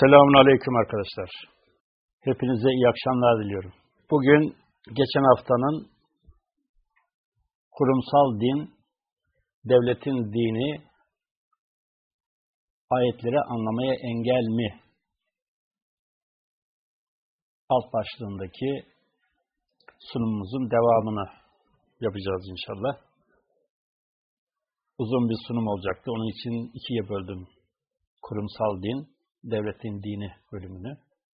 Selamun Aleyküm arkadaşlar. Hepinize iyi akşamlar diliyorum. Bugün geçen haftanın kurumsal din, devletin dini, ayetleri anlamaya engel mi? Alt başlığındaki sunumumuzun devamını yapacağız inşallah. Uzun bir sunum olacaktı. Onun için ikiye böldüm. Kurumsal din, devletin dini bölümünü.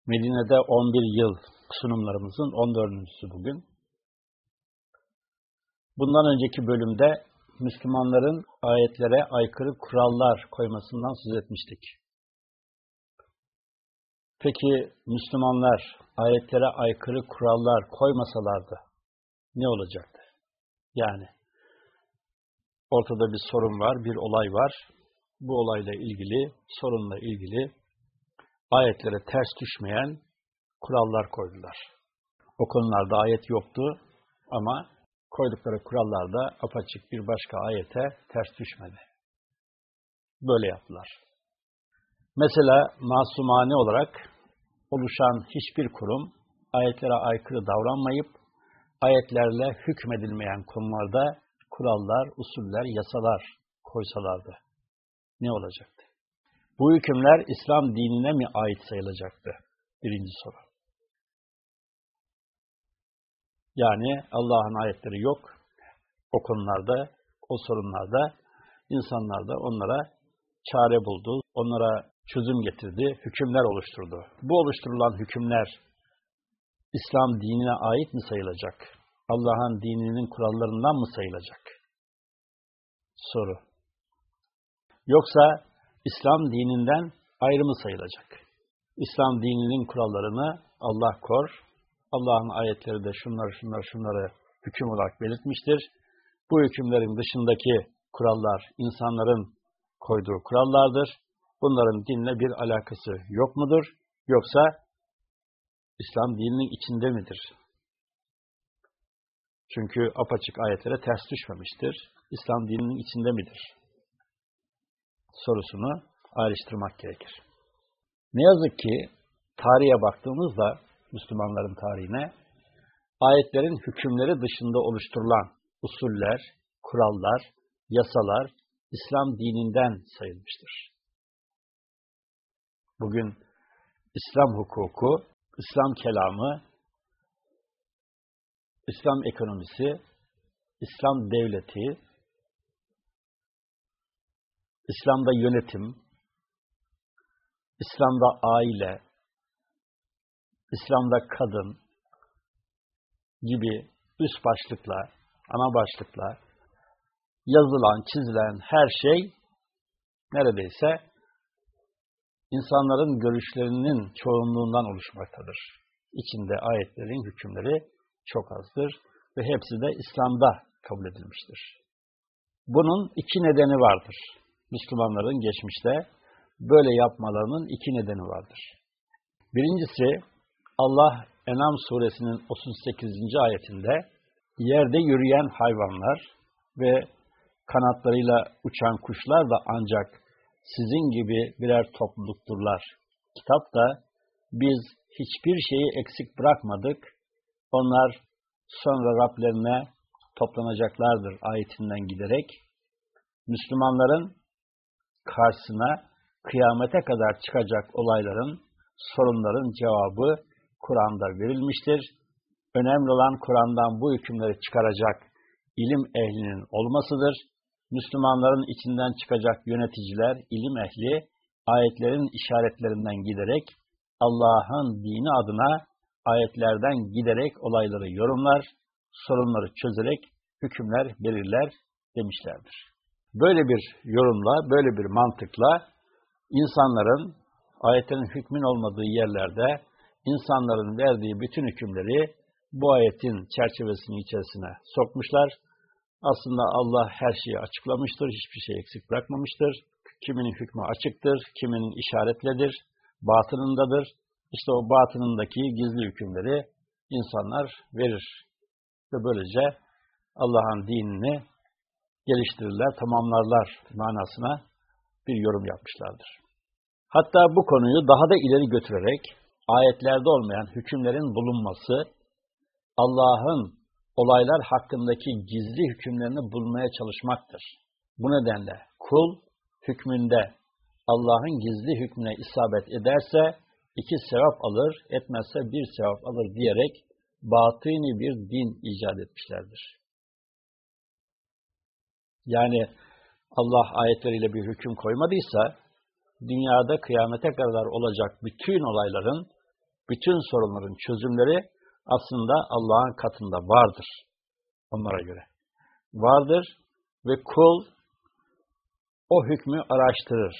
Medine'de 11 yıl sunumlarımızın 14.sü bugün. Bundan önceki bölümde Müslümanların ayetlere aykırı kurallar koymasından söz etmiştik. Peki Müslümanlar ayetlere aykırı kurallar koymasalardı ne olacaktı? Yani ortada bir sorun var, bir olay var. Bu olayla ilgili, sorunla ilgili ayetlere ters düşmeyen kurallar koydular. O konularda ayet yoktu ama koydukları kurallarda apaçık bir başka ayete ters düşmedi. Böyle yaptılar. Mesela masumane olarak oluşan hiçbir kurum ayetlere aykırı davranmayıp ayetlerle hükmedilmeyen konularda kurallar, usuller, yasalar koysalardı ne olacaktı? Bu hükümler İslam dinine mi ait sayılacaktı? Birinci soru. Yani Allah'ın ayetleri yok. O konularda, o sorunlarda insanlar da onlara çare buldu, onlara çözüm getirdi, hükümler oluşturdu. Bu oluşturulan hükümler İslam dinine ait mi sayılacak? Allah'ın dininin kurallarından mı sayılacak? Soru. Yoksa İslam dininden ayrı mı sayılacak? İslam dininin kurallarını Allah kor, Allah'ın ayetleri de şunları şunları şunları hüküm olarak belirtmiştir. Bu hükümlerin dışındaki kurallar insanların koyduğu kurallardır. Bunların dinle bir alakası yok mudur? Yoksa İslam dininin içinde midir? Çünkü apaçık ayetlere ters düşmemiştir. İslam dininin içinde midir? Sorusunu ayrıştırmak gerekir. Ne yazık ki tarihe baktığımızda Müslümanların tarihine ayetlerin hükümleri dışında oluşturulan usuller, kurallar, yasalar İslam dininden sayılmıştır. Bugün İslam hukuku, İslam kelamı, İslam ekonomisi, İslam devleti, İslam'da yönetim, İslam'da aile, İslam'da kadın gibi üst başlıkla, ana başlıkla yazılan, çizilen her şey neredeyse insanların görüşlerinin çoğunluğundan oluşmaktadır. İçinde ayetlerin hükümleri çok azdır ve hepsi de İslam'da kabul edilmiştir. Bunun iki nedeni vardır. Müslümanların geçmişte böyle yapmalarının iki nedeni vardır. Birincisi Allah Enam suresinin 38. ayetinde yerde yürüyen hayvanlar ve kanatlarıyla uçan kuşlar da ancak sizin gibi birer toplulukturlar. Kitapta biz hiçbir şeyi eksik bırakmadık. Onlar sonra Rablerine toplanacaklardır ayetinden giderek Müslümanların karşısına kıyamete kadar çıkacak olayların, sorunların cevabı Kur'an'da verilmiştir. Önemli olan Kur'an'dan bu hükümleri çıkaracak ilim ehlinin olmasıdır. Müslümanların içinden çıkacak yöneticiler, ilim ehli, ayetlerin işaretlerinden giderek Allah'ın dini adına ayetlerden giderek olayları yorumlar, sorunları çözerek hükümler belirler demişlerdir. Böyle bir yorumla, böyle bir mantıkla insanların ayetlerin hükmün olmadığı yerlerde insanların verdiği bütün hükümleri bu ayetin çerçevesinin içerisine sokmuşlar. Aslında Allah her şeyi açıklamıştır, hiçbir şey eksik bırakmamıştır. Kiminin hükmü açıktır, kiminin işaretledir, batınındadır. İşte o batınındaki gizli hükümleri insanlar verir. Ve böylece Allah'ın dinini geliştirirler, tamamlarlar manasına bir yorum yapmışlardır. Hatta bu konuyu daha da ileri götürerek ayetlerde olmayan hükümlerin bulunması, Allah'ın olaylar hakkındaki gizli hükümlerini bulmaya çalışmaktır. Bu nedenle kul hükmünde Allah'ın gizli hükmüne isabet ederse iki sevap alır, etmezse bir sevap alır diyerek batini bir din icat etmişlerdir. Yani Allah ayetleriyle bir hüküm koymadıysa, dünyada kıyamete kadar olacak bütün olayların, bütün sorunların çözümleri aslında Allah'ın katında vardır. Onlara göre. Vardır ve kul o hükmü araştırır.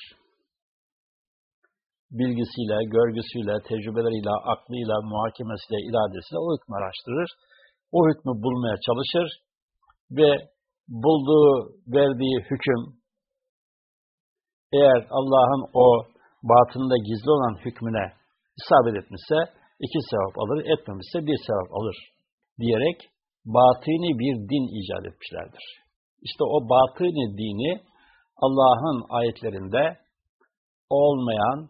Bilgisiyle, görgüsüyle, tecrübeleriyle, aklıyla, muhakemesiyle, iradesiyle o hükmü araştırır. O hükmü bulmaya çalışır ve bulduğu, verdiği hüküm eğer Allah'ın o batında gizli olan hükmüne isabet etmişse iki sevap alır, etmemişse bir sevap alır diyerek batini bir din icat etmişlerdir. İşte o batini dini Allah'ın ayetlerinde olmayan,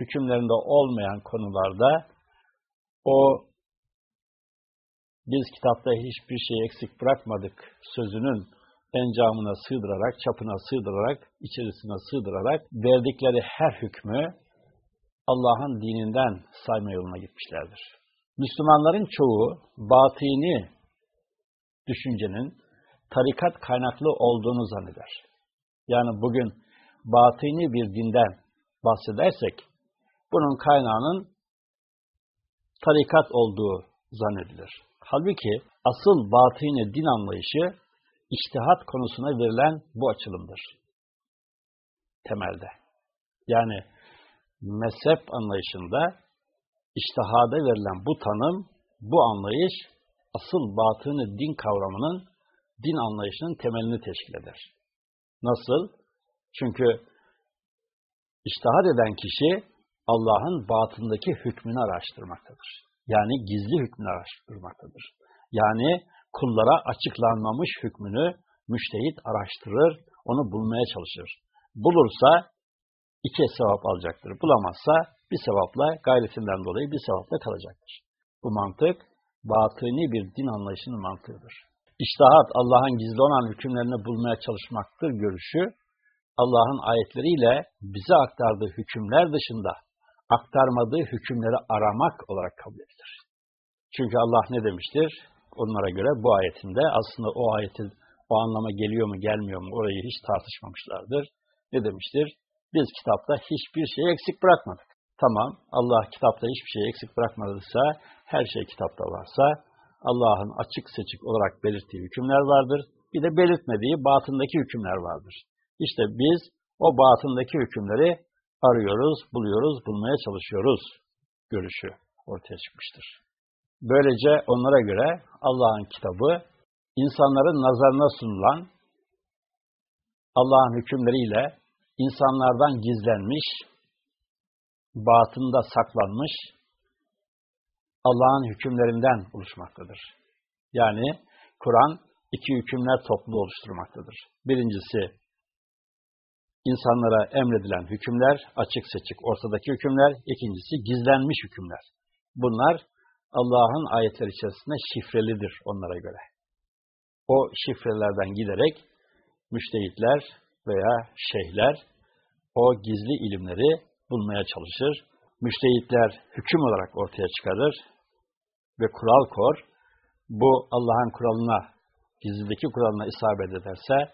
hükümlerinde olmayan konularda o biz kitapta hiçbir şey eksik bırakmadık sözünün encamına sığdırarak, çapına sığdırarak, içerisine sığdırarak verdikleri her hükmü Allah'ın dininden sayma yoluna gitmişlerdir. Müslümanların çoğu batini düşüncenin tarikat kaynaklı olduğunu zanneder. Yani bugün batini bir dinden bahsedersek, bunun kaynağının tarikat olduğu zannedilir. Halbuki asıl batini din anlayışı, içtihat konusuna verilen bu açılımdır. Temelde. Yani mezhep anlayışında iştihada verilen bu tanım, bu anlayış asıl batını din kavramının, din anlayışının temelini teşkil eder. Nasıl? Çünkü iştihad eden kişi Allah'ın batındaki hükmünü araştırmaktadır. Yani gizli hükmünü araştırmaktadır. Yani kullara açıklanmamış hükmünü müştehit araştırır, onu bulmaya çalışır. Bulursa iki sevap alacaktır. Bulamazsa bir sevapla, gayretinden dolayı bir sevapla kalacaktır. Bu mantık, batıni bir din anlayışının mantığıdır. İştahat, Allah'ın gizli olan hükümlerini bulmaya çalışmaktır görüşü, Allah'ın ayetleriyle bize aktardığı hükümler dışında aktarmadığı hükümleri aramak olarak kabul edilir. Çünkü Allah ne demiştir? Onlara göre bu ayetinde aslında o ayetin o anlama geliyor mu gelmiyor mu orayı hiç tartışmamışlardır. Ne demiştir? Biz kitapta hiçbir şeyi eksik bırakmadık. Tamam Allah kitapta hiçbir şeyi eksik bırakmadıysa her şey kitapta varsa Allah'ın açık seçik olarak belirttiği hükümler vardır. Bir de belirtmediği batındaki hükümler vardır. İşte biz o batındaki hükümleri arıyoruz, buluyoruz, bulmaya çalışıyoruz görüşü ortaya çıkmıştır. Böylece onlara göre Allah'ın kitabı insanların nazarına sunulan Allah'ın hükümleriyle insanlardan gizlenmiş, batında saklanmış Allah'ın hükümlerinden oluşmaktadır. Yani Kur'an iki hükümler toplu oluşturmaktadır. Birincisi insanlara emredilen hükümler, açık seçik ortadaki hükümler. İkincisi gizlenmiş hükümler. Bunlar Allah'ın ayetleri içerisinde şifrelidir onlara göre. O şifrelerden giderek müştehitler veya şeyhler o gizli ilimleri bulmaya çalışır. Müştehitler hüküm olarak ortaya çıkarır ve kural kor. Bu Allah'ın kuralına, gizlideki kuralına isabet ederse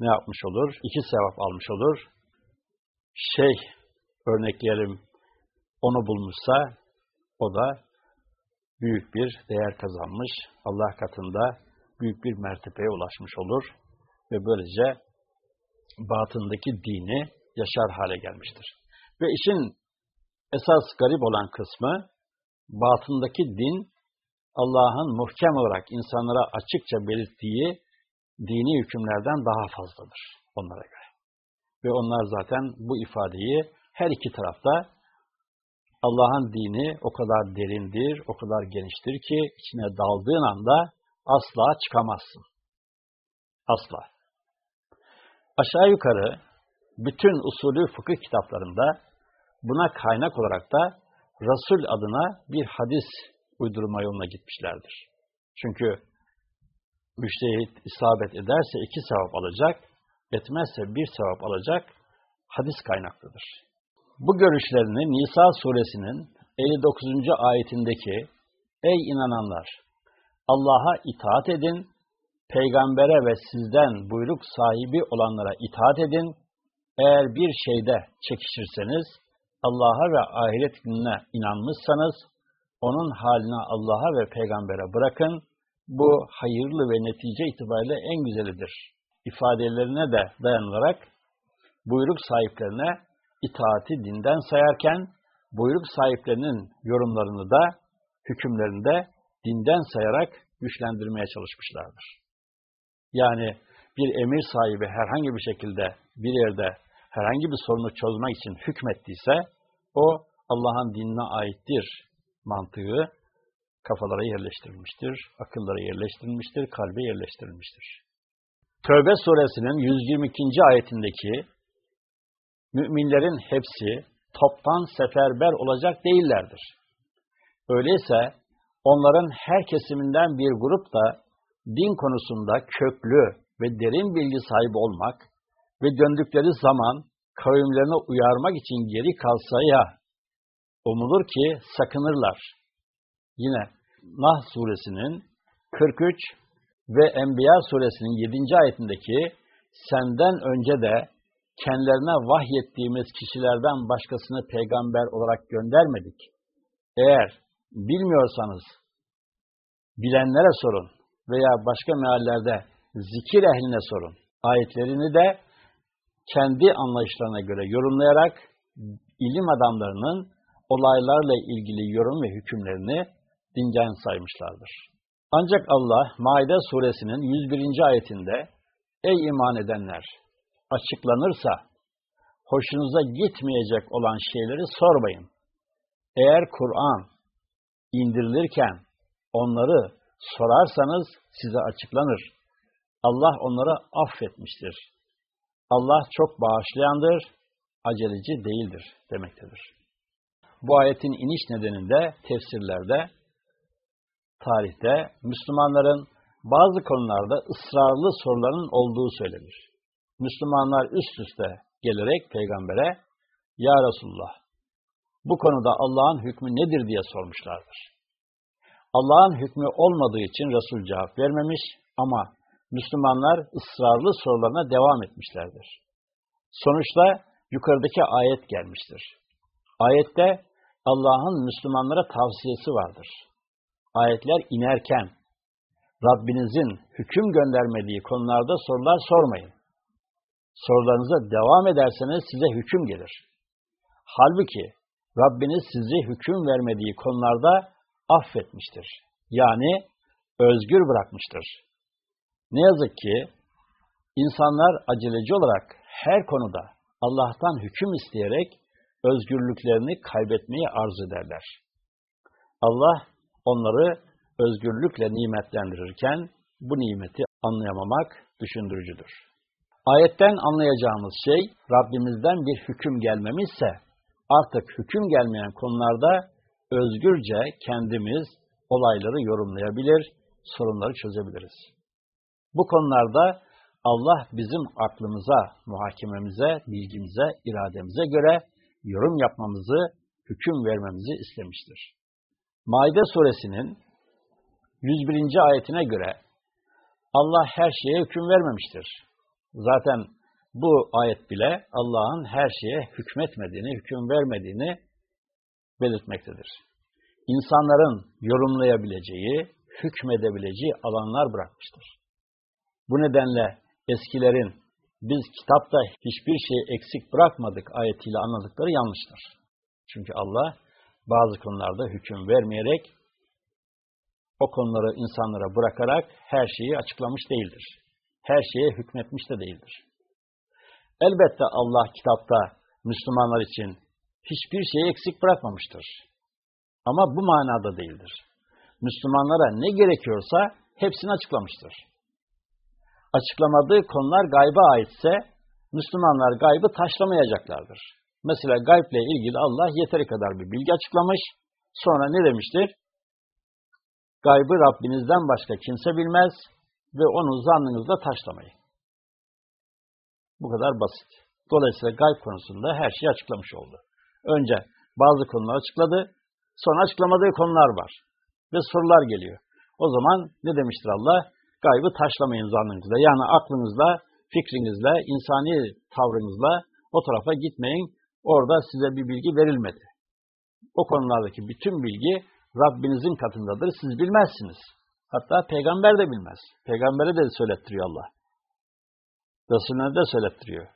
ne yapmış olur? İki sevap almış olur. Şeyh örneklerim onu bulmuşsa o da büyük bir değer kazanmış. Allah katında büyük bir mertebeye ulaşmış olur ve böylece batındaki dini yaşar hale gelmiştir. Ve işin esas garip olan kısmı batındaki din Allah'ın muhkem olarak insanlara açıkça belirttiği dini hükümlerden daha fazladır onlara göre. Ve onlar zaten bu ifadeyi her iki tarafta Allah'ın dini o kadar derindir, o kadar geniştir ki içine daldığın anda asla çıkamazsın. Asla. Aşağı yukarı bütün usulü fıkıh kitaplarında buna kaynak olarak da Resul adına bir hadis uydurma yoluna gitmişlerdir. Çünkü müştehit isabet ederse iki sevap alacak, etmezse bir sevap alacak hadis kaynaklıdır. Bu görüşlerini Nisa suresinin 59. ayetindeki Ey inananlar! Allah'a itaat edin, peygambere ve sizden buyruk sahibi olanlara itaat edin. Eğer bir şeyde çekişirseniz, Allah'a ve ahiret gününe inanmışsanız, onun haline Allah'a ve peygambere bırakın. Bu hayırlı ve netice itibariyle en güzelidir. İfadelerine de dayanarak buyruk sahiplerine itaati dinden sayarken, buyruk sahiplerinin yorumlarını da, hükümlerini de dinden sayarak güçlendirmeye çalışmışlardır. Yani bir emir sahibi herhangi bir şekilde bir yerde herhangi bir sorunu çözmek için hükmettiyse, o Allah'ın dinine aittir mantığı kafalara yerleştirilmiştir, akıllara yerleştirilmiştir, kalbe yerleştirilmiştir. Tövbe suresinin 122. ayetindeki müminlerin hepsi toptan seferber olacak değillerdir. Öyleyse onların her kesiminden bir grup da din konusunda köklü ve derin bilgi sahibi olmak ve döndükleri zaman kavimlerine uyarmak için geri kalsa ya umulur ki sakınırlar. Yine Nah suresinin 43 ve Enbiya suresinin 7. ayetindeki senden önce de kendilerine vahyettiğimiz kişilerden başkasını peygamber olarak göndermedik. Eğer bilmiyorsanız bilenlere sorun veya başka meallerde zikir ehline sorun. Ayetlerini de kendi anlayışlarına göre yorumlayarak ilim adamlarının olaylarla ilgili yorum ve hükümlerini dinden saymışlardır. Ancak Allah Maide suresinin 101. ayetinde Ey iman edenler! Açıklanırsa hoşunuza gitmeyecek olan şeyleri sormayın. Eğer Kur'an indirilirken onları sorarsanız size açıklanır. Allah onları affetmiştir. Allah çok bağışlayandır, aceleci değildir demektedir. Bu ayetin iniş nedeninde tefsirlerde, tarihte Müslümanların bazı konularda ısrarlı soruların olduğu söylenir. Müslümanlar üst üste gelerek peygambere, Ya Resulullah, bu konuda Allah'ın hükmü nedir diye sormuşlardır. Allah'ın hükmü olmadığı için Resul cevap vermemiş ama Müslümanlar ısrarlı sorularına devam etmişlerdir. Sonuçta yukarıdaki ayet gelmiştir. Ayette Allah'ın Müslümanlara tavsiyesi vardır. Ayetler inerken Rabbinizin hüküm göndermediği konularda sorular sormayın. Sorularınıza devam ederseniz size hüküm gelir. Halbuki Rabbiniz sizi hüküm vermediği konularda affetmiştir. Yani özgür bırakmıştır. Ne yazık ki insanlar aceleci olarak her konuda Allah'tan hüküm isteyerek özgürlüklerini kaybetmeyi arzu ederler. Allah onları özgürlükle nimetlendirirken bu nimeti anlayamamak düşündürücüdür. Ayetten anlayacağımız şey Rabbimizden bir hüküm gelmemişse artık hüküm gelmeyen konularda özgürce kendimiz olayları yorumlayabilir, sorunları çözebiliriz. Bu konularda Allah bizim aklımıza, muhakememize, bilgimize, irademize göre yorum yapmamızı, hüküm vermemizi istemiştir. Maide suresinin 101. ayetine göre Allah her şeye hüküm vermemiştir. Zaten bu ayet bile Allah'ın her şeye hükmetmediğini, hüküm vermediğini belirtmektedir. İnsanların yorumlayabileceği, hükmedebileceği alanlar bırakmıştır. Bu nedenle eskilerin biz kitapta hiçbir şeyi eksik bırakmadık ayetiyle anladıkları yanlıştır. Çünkü Allah bazı konularda hüküm vermeyerek o konuları insanlara bırakarak her şeyi açıklamış değildir. Her şeye hükmetmiş de değildir. Elbette Allah kitapta Müslümanlar için hiçbir şeyi eksik bırakmamıştır. Ama bu manada değildir. Müslümanlara ne gerekiyorsa hepsini açıklamıştır. Açıklamadığı konular gayba aitse Müslümanlar gaybı taşlamayacaklardır. Mesela gayble ilgili Allah yeteri kadar bir bilgi açıklamış. Sonra ne demiştir? Gaybı Rabbinizden başka kimse bilmez ve onu zannınızda taşlamayın. Bu kadar basit. Dolayısıyla gayb konusunda her şeyi açıklamış oldu. Önce bazı konuları açıkladı, sonra açıklamadığı konular var. Ve sorular geliyor. O zaman ne demiştir Allah? Gaybı taşlamayın zannınızda. Yani aklınızla, fikrinizle, insani tavrınızla o tarafa gitmeyin. Orada size bir bilgi verilmedi. O konulardaki bütün bilgi Rabbinizin katındadır. Siz bilmezsiniz. Hatta peygamber de bilmez. Peygambere de söylettiriyor Allah. Resulüne de söylettiriyor.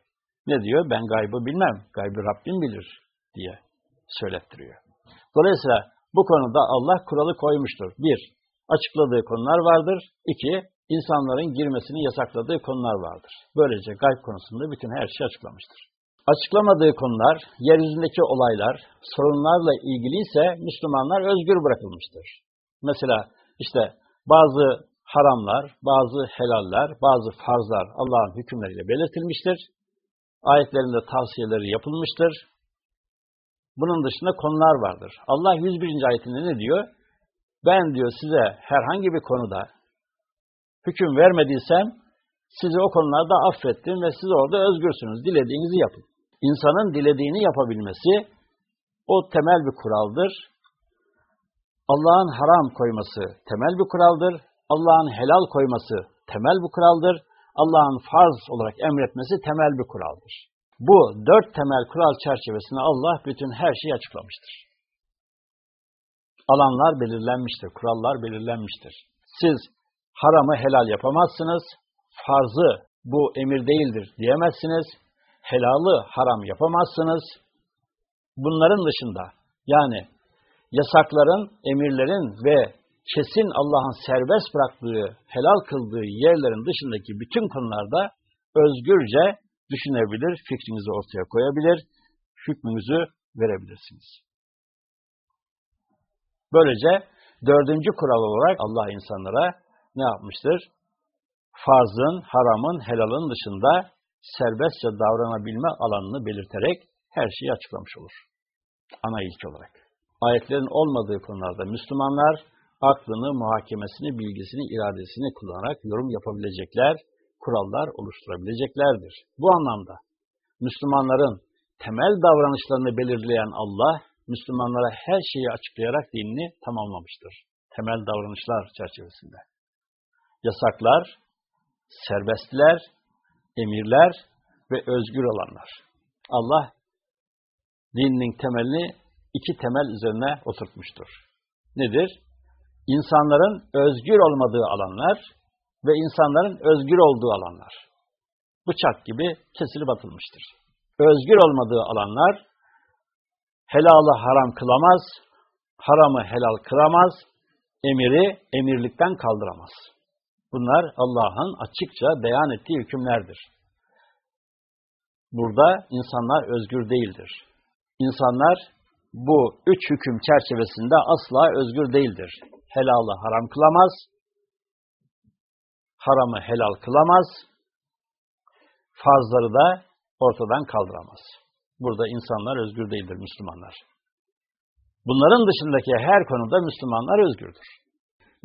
Ne diyor? Ben gaybı bilmem. Gaybı Rabbim bilir diye söylettiriyor. Dolayısıyla bu konuda Allah kuralı koymuştur. Bir, açıkladığı konular vardır. İki, insanların girmesini yasakladığı konular vardır. Böylece gayb konusunda bütün her şeyi açıklamıştır. Açıklamadığı konular, yeryüzündeki olaylar, sorunlarla ilgili ise Müslümanlar özgür bırakılmıştır. Mesela işte bazı haramlar, bazı helaller, bazı farzlar Allah'ın hükümleriyle belirtilmiştir. Ayetlerinde tavsiyeleri yapılmıştır. Bunun dışında konular vardır. Allah 101. ayetinde ne diyor? Ben diyor size herhangi bir konuda hüküm vermediysem sizi o konularda affettim ve siz orada özgürsünüz. Dilediğinizi yapın. İnsanın dilediğini yapabilmesi o temel bir kuraldır. Allah'ın haram koyması temel bir kuraldır. Allah'ın helal koyması temel bir kuraldır. Allah'ın farz olarak emretmesi temel bir kuraldır. Bu dört temel kural çerçevesinde Allah bütün her şeyi açıklamıştır. Alanlar belirlenmiştir, kurallar belirlenmiştir. Siz haramı helal yapamazsınız, farzı bu emir değildir diyemezsiniz, helalı haram yapamazsınız. Bunların dışında yani yasakların, emirlerin ve kesin Allah'ın serbest bıraktığı, helal kıldığı yerlerin dışındaki bütün konularda özgürce düşünebilir, fikrinizi ortaya koyabilir, hükmünüzü verebilirsiniz. Böylece dördüncü kural olarak Allah insanlara ne yapmıştır? Farzın, haramın, helalın dışında serbestçe davranabilme alanını belirterek her şeyi açıklamış olur. Ana ilk olarak. Ayetlerin olmadığı konularda Müslümanlar aklını, muhakemesini, bilgisini, iradesini kullanarak yorum yapabilecekler, kurallar oluşturabileceklerdir. Bu anlamda Müslümanların temel davranışlarını belirleyen Allah, Müslümanlara her şeyi açıklayarak dinini tamamlamıştır. Temel davranışlar çerçevesinde. Yasaklar, serbestler, emirler ve özgür olanlar. Allah dininin temelini iki temel üzerine oturtmuştur. Nedir? İnsanların özgür olmadığı alanlar ve insanların özgür olduğu alanlar. Bıçak gibi kesilip atılmıştır. Özgür olmadığı alanlar helalı haram kılamaz, haramı helal kılamaz, emiri emirlikten kaldıramaz. Bunlar Allah'ın açıkça beyan ettiği hükümlerdir. Burada insanlar özgür değildir. İnsanlar bu üç hüküm çerçevesinde asla özgür değildir. Helalı haram kılamaz, haramı helal kılamaz, farzları da ortadan kaldıramaz. Burada insanlar özgür değildir Müslümanlar. Bunların dışındaki her konuda Müslümanlar özgürdür.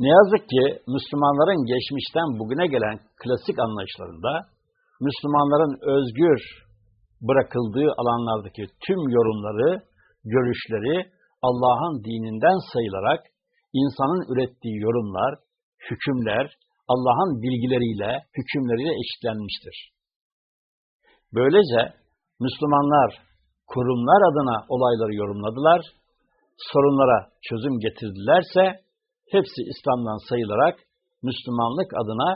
Ne yazık ki Müslümanların geçmişten bugüne gelen klasik anlayışlarında Müslümanların özgür bırakıldığı alanlardaki tüm yorumları, görüşleri Allah'ın dininden sayılarak insanın ürettiği yorumlar, hükümler, Allah'ın bilgileriyle, hükümleriyle eşitlenmiştir. Böylece Müslümanlar kurumlar adına olayları yorumladılar, sorunlara çözüm getirdilerse hepsi İslam'dan sayılarak Müslümanlık adına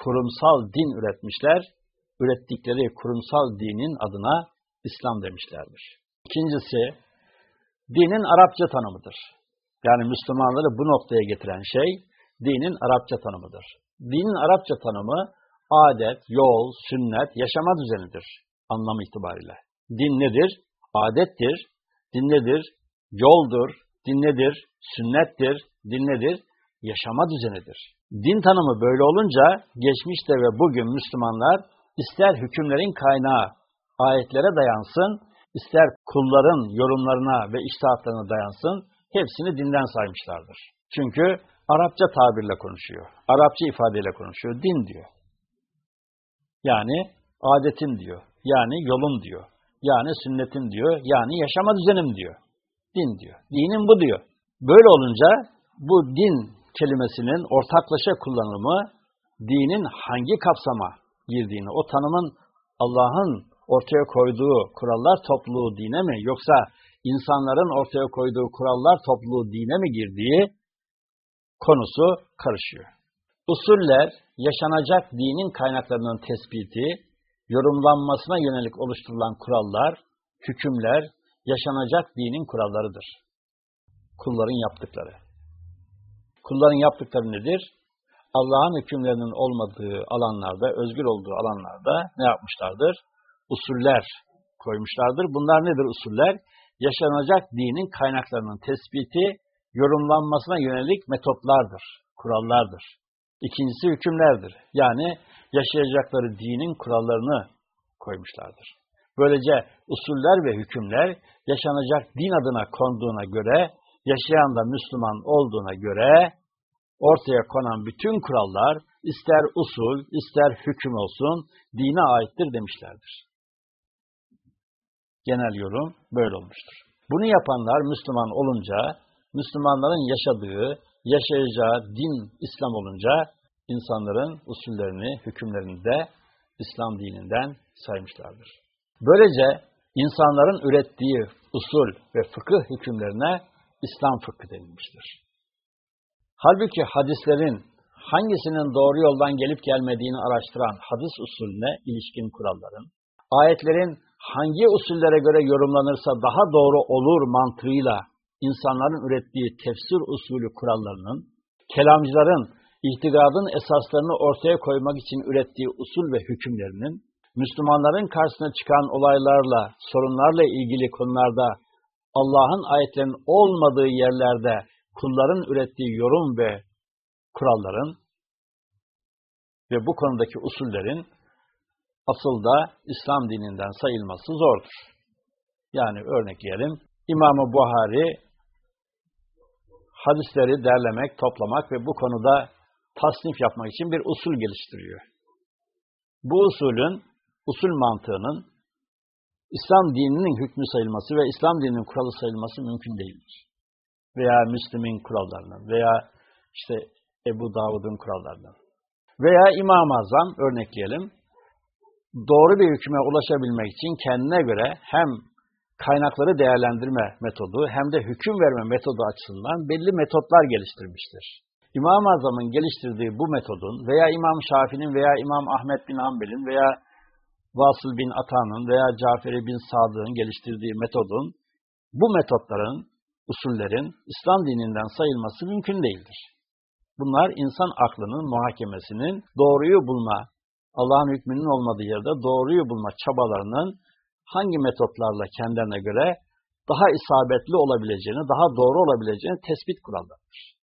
kurumsal din üretmişler, ürettikleri kurumsal dinin adına İslam demişlerdir. İkincisi, dinin Arapça tanımıdır. Yani Müslümanları bu noktaya getiren şey, dinin Arapça tanımıdır. Dinin Arapça tanımı, adet, yol, sünnet, yaşama düzenidir anlam itibariyle. Din nedir? Adettir. Din nedir? Yoldur. Din nedir? Sünnettir. Din nedir? Yaşama düzenidir. Din tanımı böyle olunca geçmişte ve bugün Müslümanlar ister hükümlerin kaynağı ayetlere dayansın, ister kulların yorumlarına ve iştahatlarına dayansın, hepsini dinden saymışlardır. Çünkü Arapça tabirle konuşuyor. Arapça ifadeyle konuşuyor. Din diyor. Yani adetin diyor. Yani yolun diyor. Yani sünnetin diyor. Yani yaşama düzenim diyor. Din diyor. Dinin bu diyor. Böyle olunca bu din kelimesinin ortaklaşa kullanımı dinin hangi kapsama girdiğini, o tanımın Allah'ın ortaya koyduğu kurallar topluluğu dine mi yoksa insanların ortaya koyduğu kurallar topluluğu dine mi girdiği konusu karışıyor. Usuller, yaşanacak dinin kaynaklarının tespiti, yorumlanmasına yönelik oluşturulan kurallar, hükümler, yaşanacak dinin kurallarıdır. Kulların yaptıkları. Kulların yaptıkları nedir? Allah'ın hükümlerinin olmadığı alanlarda, özgür olduğu alanlarda ne yapmışlardır? Usuller koymuşlardır. Bunlar nedir usuller? Yaşanacak dinin kaynaklarının tespiti, yorumlanmasına yönelik metotlardır, kurallardır. İkincisi hükümlerdir. Yani yaşayacakları dinin kurallarını koymuşlardır. Böylece usuller ve hükümler yaşanacak din adına konduğuna göre, yaşayan da Müslüman olduğuna göre ortaya konan bütün kurallar ister usul, ister hüküm olsun dine aittir demişlerdir. Genel yorum böyle olmuştur. Bunu yapanlar Müslüman olunca, Müslümanların yaşadığı, yaşayacağı din İslam olunca insanların usullerini, hükümlerini de İslam dininden saymışlardır. Böylece insanların ürettiği usul ve fıkıh hükümlerine İslam fıkhı denilmiştir. Halbuki hadislerin hangisinin doğru yoldan gelip gelmediğini araştıran hadis usulüne ilişkin kuralların, ayetlerin hangi usullere göre yorumlanırsa daha doğru olur mantığıyla insanların ürettiği tefsir usulü kurallarının, kelamcıların itikadın esaslarını ortaya koymak için ürettiği usul ve hükümlerinin, Müslümanların karşısına çıkan olaylarla, sorunlarla ilgili konularda Allah'ın ayetlerinin olmadığı yerlerde kulların ürettiği yorum ve kuralların ve bu konudaki usullerin asıl da İslam dininden sayılması zordur. Yani örnekleyelim, İmam-ı Buhari hadisleri derlemek, toplamak ve bu konuda tasnif yapmak için bir usul geliştiriyor. Bu usulün, usul mantığının İslam dininin hükmü sayılması ve İslam dininin kuralı sayılması mümkün değildir. Veya Müslim'in kurallarının veya işte Ebu Davud'un kurallarından. Veya İmam-ı Azam örnekleyelim. Doğru bir hüküme ulaşabilmek için kendine göre hem kaynakları değerlendirme metodu hem de hüküm verme metodu açısından belli metotlar geliştirmiştir. İmam-ı Azam'ın geliştirdiği bu metodun veya İmam Şafii'nin veya İmam Ahmet bin Hanbel'in veya Vasıl bin Atan'ın veya Caferi bin Sadık'ın geliştirdiği metodun bu metotların, usullerin İslam dininden sayılması mümkün değildir. Bunlar insan aklının muhakemesinin doğruyu bulma, Allah'ın hükmünün olmadığı yerde doğruyu bulma çabalarının hangi metotlarla kendilerine göre daha isabetli olabileceğini, daha doğru olabileceğini tespit kurallarıdır.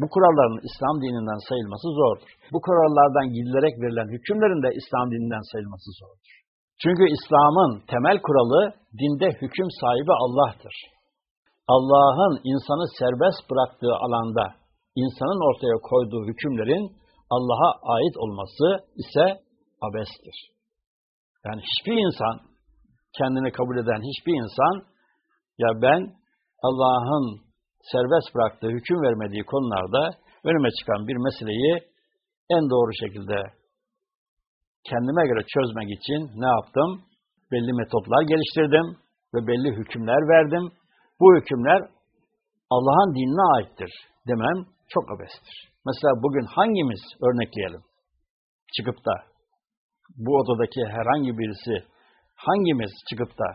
Bu kuralların İslam dininden sayılması zordur. Bu kurallardan gidilerek verilen hükümlerin de İslam dininden sayılması zordur. Çünkü İslam'ın temel kuralı dinde hüküm sahibi Allah'tır. Allah'ın insanı serbest bıraktığı alanda insanın ortaya koyduğu hükümlerin Allah'a ait olması ise abestir. Yani hiçbir insan, kendini kabul eden hiçbir insan, ya ben Allah'ın serbest bıraktığı, hüküm vermediği konularda önüme çıkan bir meseleyi en doğru şekilde kendime göre çözmek için ne yaptım? Belli metotlar geliştirdim ve belli hükümler verdim. Bu hükümler Allah'ın dinine aittir demem çok abestir. Mesela bugün hangimiz örnekleyelim? Çıkıp da bu odadaki herhangi birisi hangimiz çıkıp da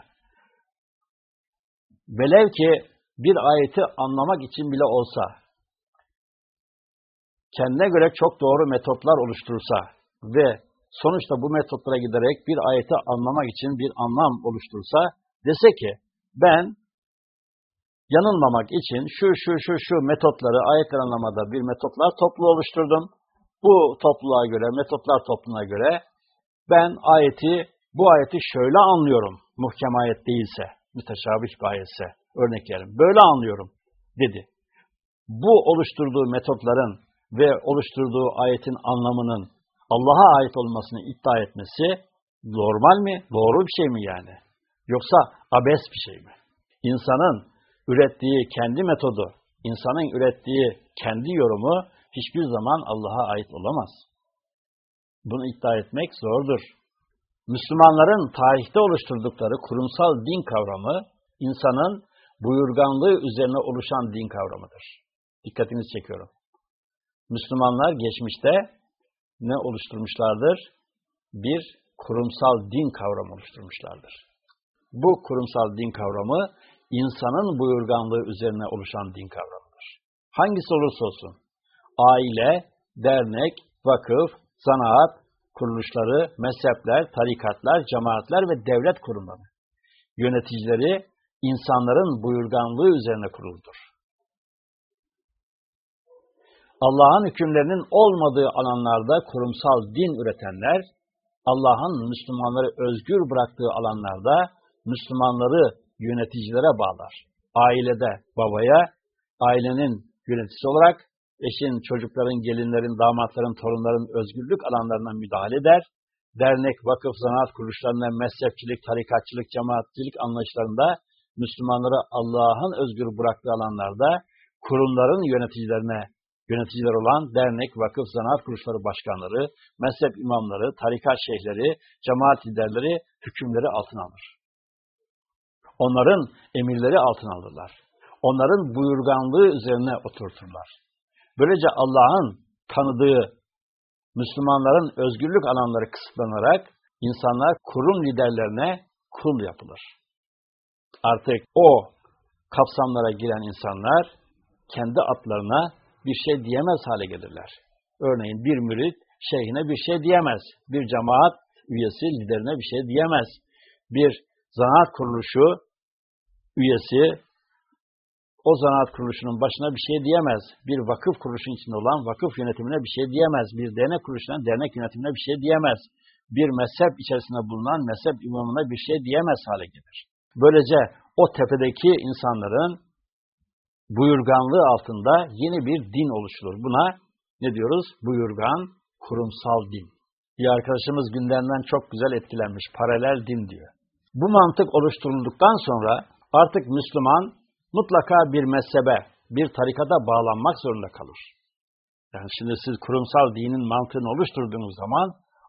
velev ki bir ayeti anlamak için bile olsa kendine göre çok doğru metotlar oluşturursa ve sonuçta bu metotlara giderek bir ayeti anlamak için bir anlam oluşturursa dese ki ben yanılmamak için şu şu şu şu metotları ayetler anlamada bir metotlar toplu oluşturdum. Bu topluluğa göre, metotlar topluluğuna göre ben ayeti bu ayeti şöyle anlıyorum, muhkem ayet değilse, müteşabih bir ayetse, örneklerim, böyle anlıyorum dedi. Bu oluşturduğu metotların ve oluşturduğu ayetin anlamının Allah'a ait olmasını iddia etmesi normal mi? Doğru bir şey mi yani? Yoksa abes bir şey mi? İnsanın ürettiği kendi metodu, insanın ürettiği kendi yorumu hiçbir zaman Allah'a ait olamaz. Bunu iddia etmek zordur. Müslümanların tarihte oluşturdukları kurumsal din kavramı, insanın buyurganlığı üzerine oluşan din kavramıdır. Dikkatinizi çekiyorum. Müslümanlar geçmişte ne oluşturmuşlardır? Bir kurumsal din kavramı oluşturmuşlardır. Bu kurumsal din kavramı, insanın buyurganlığı üzerine oluşan din kavramıdır. Hangisi olursa olsun, aile, dernek, vakıf, zanaat, kuruluşları, mezhepler, tarikatlar, cemaatler ve devlet kurumları, yöneticileri insanların buyurganlığı üzerine kuruludur. Allah'ın hükümlerinin olmadığı alanlarda kurumsal din üretenler, Allah'ın Müslümanları özgür bıraktığı alanlarda Müslümanları yöneticilere bağlar. Ailede babaya, ailenin yöneticisi olarak eşin, çocukların, gelinlerin, damatların, torunların özgürlük alanlarına müdahale eder. Dernek, vakıf, zanaat kuruluşlarına mezhepçilik, tarikatçılık, cemaatçilik anlayışlarında Müslümanları Allah'ın özgür bıraktığı alanlarda kurumların yöneticilerine yöneticiler olan dernek, vakıf, zanaat kuruluşları başkanları, mezhep imamları, tarikat şeyhleri, cemaat liderleri hükümleri altına alır. Onların emirleri altına alırlar. Onların buyurganlığı üzerine oturturlar. Böylece Allah'ın tanıdığı Müslümanların özgürlük alanları kısıtlanarak insanlar kurum liderlerine kul yapılır. Artık o kapsamlara giren insanlar kendi atlarına bir şey diyemez hale gelirler. Örneğin bir mürit şeyhine bir şey diyemez. Bir cemaat üyesi liderine bir şey diyemez. Bir zanaat kuruluşu üyesi o zanaat kuruluşunun başına bir şey diyemez. Bir vakıf kuruluşun içinde olan vakıf yönetimine bir şey diyemez. Bir dernek kuruluşuna dernek yönetimine bir şey diyemez. Bir mezhep içerisinde bulunan mezhep imamına bir şey diyemez hale gelir. Böylece o tepedeki insanların buyurganlığı altında yeni bir din oluşturur. Buna ne diyoruz? Buyurgan, kurumsal din. Bir arkadaşımız gündemden çok güzel etkilenmiş. Paralel din diyor. Bu mantık oluşturulduktan sonra artık Müslüman mutlaka bir mezhebe, bir tarikata bağlanmak zorunda kalır. Yani şimdi siz kurumsal dinin mantığını oluşturduğunuz zaman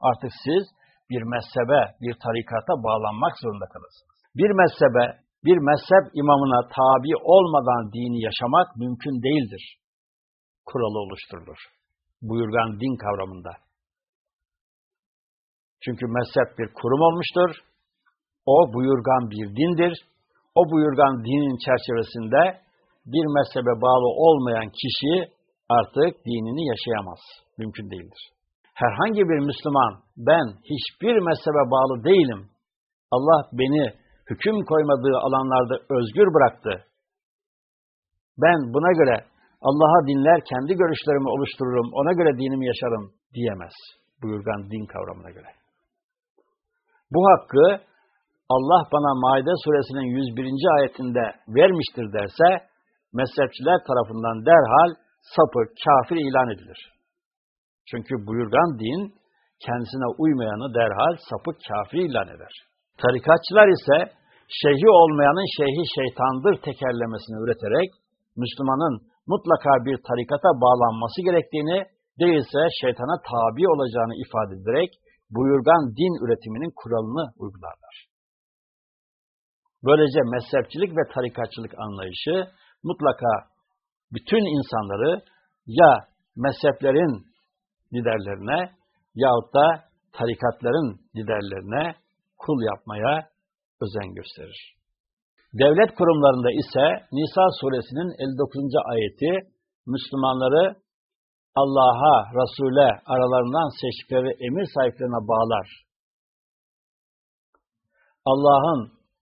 artık siz bir mezhebe, bir tarikata bağlanmak zorunda kalırsınız. Bir mezhebe, bir mezhep imamına tabi olmadan dini yaşamak mümkün değildir. Kuralı oluşturulur. Buyurgan din kavramında. Çünkü mezhep bir kurum olmuştur. O buyurgan bir dindir o buyurgan dinin çerçevesinde bir mezhebe bağlı olmayan kişi artık dinini yaşayamaz. Mümkün değildir. Herhangi bir Müslüman ben hiçbir mezhebe bağlı değilim. Allah beni hüküm koymadığı alanlarda özgür bıraktı. Ben buna göre Allah'a dinler, kendi görüşlerimi oluştururum, ona göre dinimi yaşarım diyemez. Buyurgan din kavramına göre. Bu hakkı Allah bana Maide suresinin 101. ayetinde vermiştir derse, mezhepçiler tarafından derhal sapık, kafir ilan edilir. Çünkü buyurgan din, kendisine uymayanı derhal sapık, kafir ilan eder. Tarikatçılar ise, şeyhi olmayanın şeyhi şeytandır tekerlemesini üreterek, Müslümanın mutlaka bir tarikata bağlanması gerektiğini, değilse şeytana tabi olacağını ifade ederek, buyurgan din üretiminin kuralını uygularlar. Böylece mezhepçilik ve tarikatçılık anlayışı mutlaka bütün insanları ya mezheplerin liderlerine yahut da tarikatların liderlerine kul yapmaya özen gösterir. Devlet kurumlarında ise Nisa suresinin 59. ayeti Müslümanları Allah'a, Resul'e aralarından seçtikleri emir sahiplerine bağlar. Allah'ın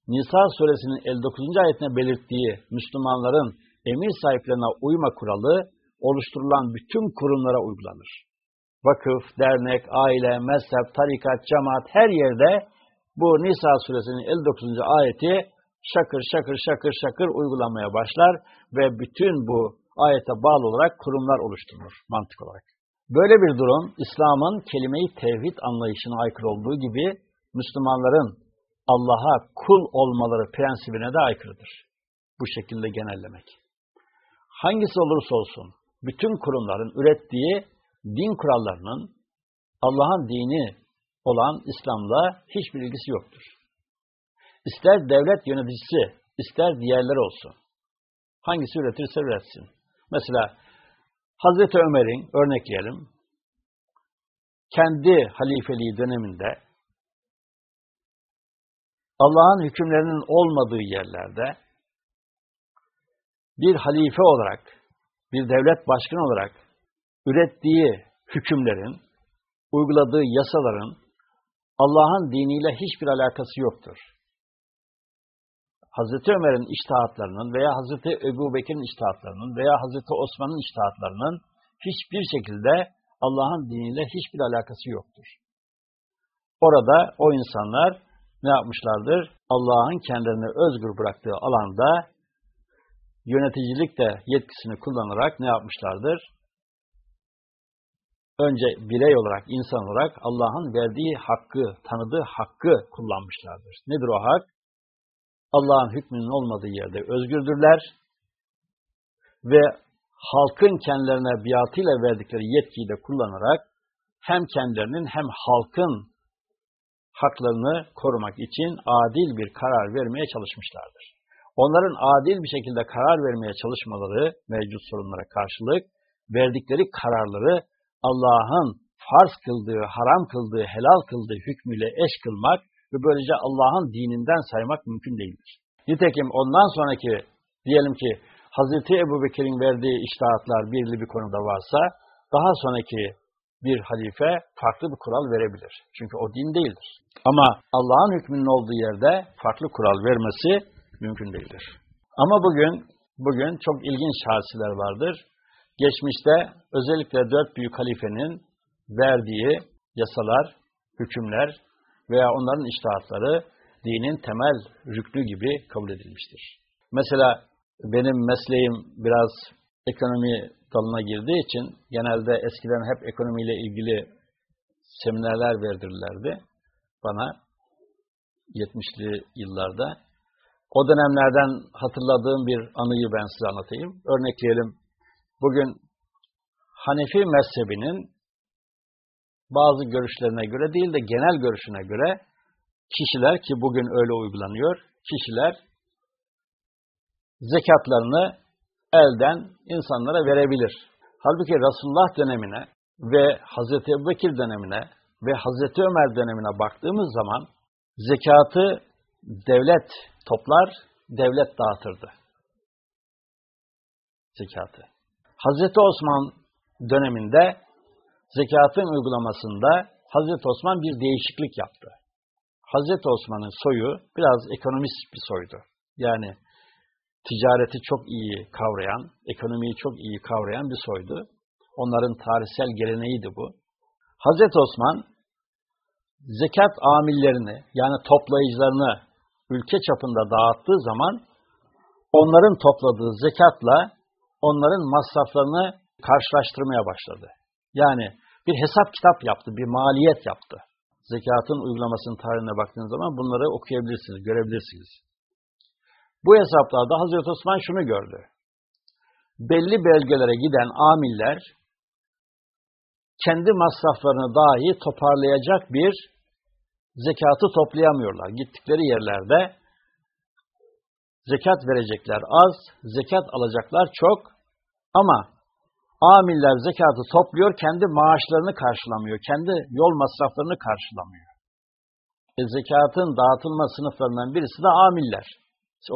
Nisa suresinin 59. ayetine belirttiği Müslümanların emir sahiplerine uyma kuralı oluşturulan bütün kurumlara uygulanır. Vakıf, dernek, aile, mezhep, tarikat, cemaat her yerde bu Nisa suresinin 59. ayeti şakır şakır şakır şakır uygulamaya başlar ve bütün bu ayete bağlı olarak kurumlar oluşturulur mantık olarak. Böyle bir durum İslam'ın kelime-i tevhid anlayışına aykırı olduğu gibi Müslümanların Allah'a kul olmaları prensibine de aykırıdır. Bu şekilde genellemek. Hangisi olursa olsun bütün kurumların ürettiği din kurallarının Allah'ın dini olan İslam'la hiçbir ilgisi yoktur. İster devlet yöneticisi, ister diğerleri olsun. Hangisi üretirse üretsin. Mesela Hazreti Ömer'in örnekleyelim, kendi halifeliği döneminde Allah'ın hükümlerinin olmadığı yerlerde bir halife olarak, bir devlet başkanı olarak ürettiği hükümlerin, uyguladığı yasaların Allah'ın diniyle hiçbir alakası yoktur. Hazreti Ömer'in iştahatlarının veya Hazreti Ebu Bekir'in iştahatlarının veya Hazreti Osman'ın iştahatlarının hiçbir şekilde Allah'ın diniyle hiçbir alakası yoktur. Orada o insanlar ne yapmışlardır? Allah'ın kendilerine özgür bıraktığı alanda yöneticilik de yetkisini kullanarak ne yapmışlardır? Önce birey olarak, insan olarak Allah'ın verdiği hakkı, tanıdığı hakkı kullanmışlardır. Nedir o hak? Allah'ın hükmünün olmadığı yerde özgürdürler ve halkın kendilerine biatıyla verdikleri yetkiyi de kullanarak hem kendilerinin hem halkın haklarını korumak için adil bir karar vermeye çalışmışlardır. Onların adil bir şekilde karar vermeye çalışmaları mevcut sorunlara karşılık verdikleri kararları Allah'ın farz kıldığı, haram kıldığı, helal kıldığı hükmüyle eş kılmak ve böylece Allah'ın dininden saymak mümkün değildir. Nitekim ondan sonraki, diyelim ki Hazreti Ebu Bekir'in verdiği iştahatlar birli bir konuda varsa, daha sonraki bir halife farklı bir kural verebilir. Çünkü o din değildir. Ama Allah'ın hükmünün olduğu yerde farklı kural vermesi mümkün değildir. Ama bugün, bugün çok ilginç hadiseler vardır. Geçmişte özellikle dört büyük halifenin verdiği yasalar, hükümler veya onların iştahatları dinin temel rüklü gibi kabul edilmiştir. Mesela benim mesleğim biraz ekonomi dalına girdiği için genelde eskiden hep ekonomiyle ilgili seminerler verdirirlerdi bana 70'li yıllarda. O dönemlerden hatırladığım bir anıyı ben size anlatayım. Örnekleyelim bugün Hanefi mezhebinin bazı görüşlerine göre değil de genel görüşüne göre kişiler ki bugün öyle uygulanıyor, kişiler zekatlarını elden insanlara verebilir. Halbuki Resulullah dönemine ve Hazreti Ebubekir dönemine ve Hazreti Ömer dönemine baktığımız zaman zekatı devlet toplar, devlet dağıtırdı. Zekatı. Hazreti Osman döneminde zekatın uygulamasında Hazreti Osman bir değişiklik yaptı. Hazreti Osman'ın soyu biraz ekonomist bir soydu. Yani ticareti çok iyi kavrayan, ekonomiyi çok iyi kavrayan bir soydu. Onların tarihsel geleneğiydi bu. Hazreti Osman zekat amillerini yani toplayıcılarını ülke çapında dağıttığı zaman onların topladığı zekatla onların masraflarını karşılaştırmaya başladı. Yani bir hesap kitap yaptı, bir maliyet yaptı. Zekatın uygulamasının tarihine baktığınız zaman bunları okuyabilirsiniz, görebilirsiniz. Bu hesaplarda Hazreti Osman şunu gördü. Belli bölgelere giden amiller kendi masraflarını dahi toparlayacak bir zekatı toplayamıyorlar. Gittikleri yerlerde zekat verecekler az, zekat alacaklar çok ama amiller zekatı topluyor, kendi maaşlarını karşılamıyor, kendi yol masraflarını karşılamıyor. E, zekatın dağıtılma sınıflarından birisi de amiller.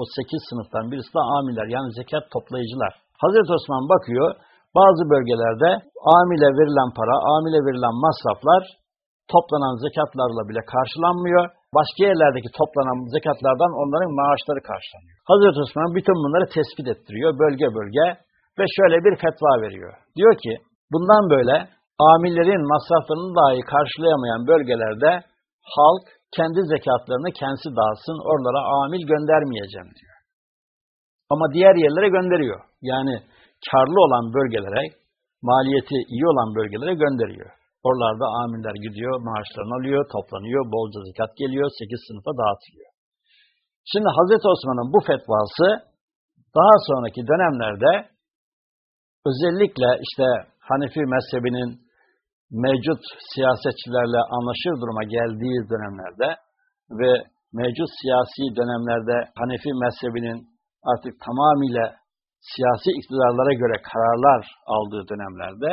O sekiz sınıftan birisi de amiller, yani zekat toplayıcılar. Hazreti Osman bakıyor, bazı bölgelerde amile verilen para, amile verilen masraflar toplanan zekatlarla bile karşılanmıyor. Başka yerlerdeki toplanan zekatlardan onların maaşları karşılanıyor. Hazreti Osman bütün bunları tespit ettiriyor bölge bölge ve şöyle bir fetva veriyor. Diyor ki bundan böyle amillerin masraflarını dahi karşılayamayan bölgelerde halk kendi zekatlarını kendisi dağıtsın, oralara amil göndermeyeceğim diyor. Ama diğer yerlere gönderiyor. Yani karlı olan bölgelere, maliyeti iyi olan bölgelere gönderiyor. Oralarda amiller gidiyor, maaşlarını alıyor, toplanıyor, bolca zekat geliyor, sekiz sınıfa dağıtılıyor. Şimdi Hazreti Osman'ın bu fetvası daha sonraki dönemlerde özellikle işte Hanefi mezhebinin mevcut siyasetçilerle anlaşır duruma geldiği dönemlerde ve mevcut siyasi dönemlerde Hanefi mezhebinin artık tamamıyla siyasi iktidarlara göre kararlar aldığı dönemlerde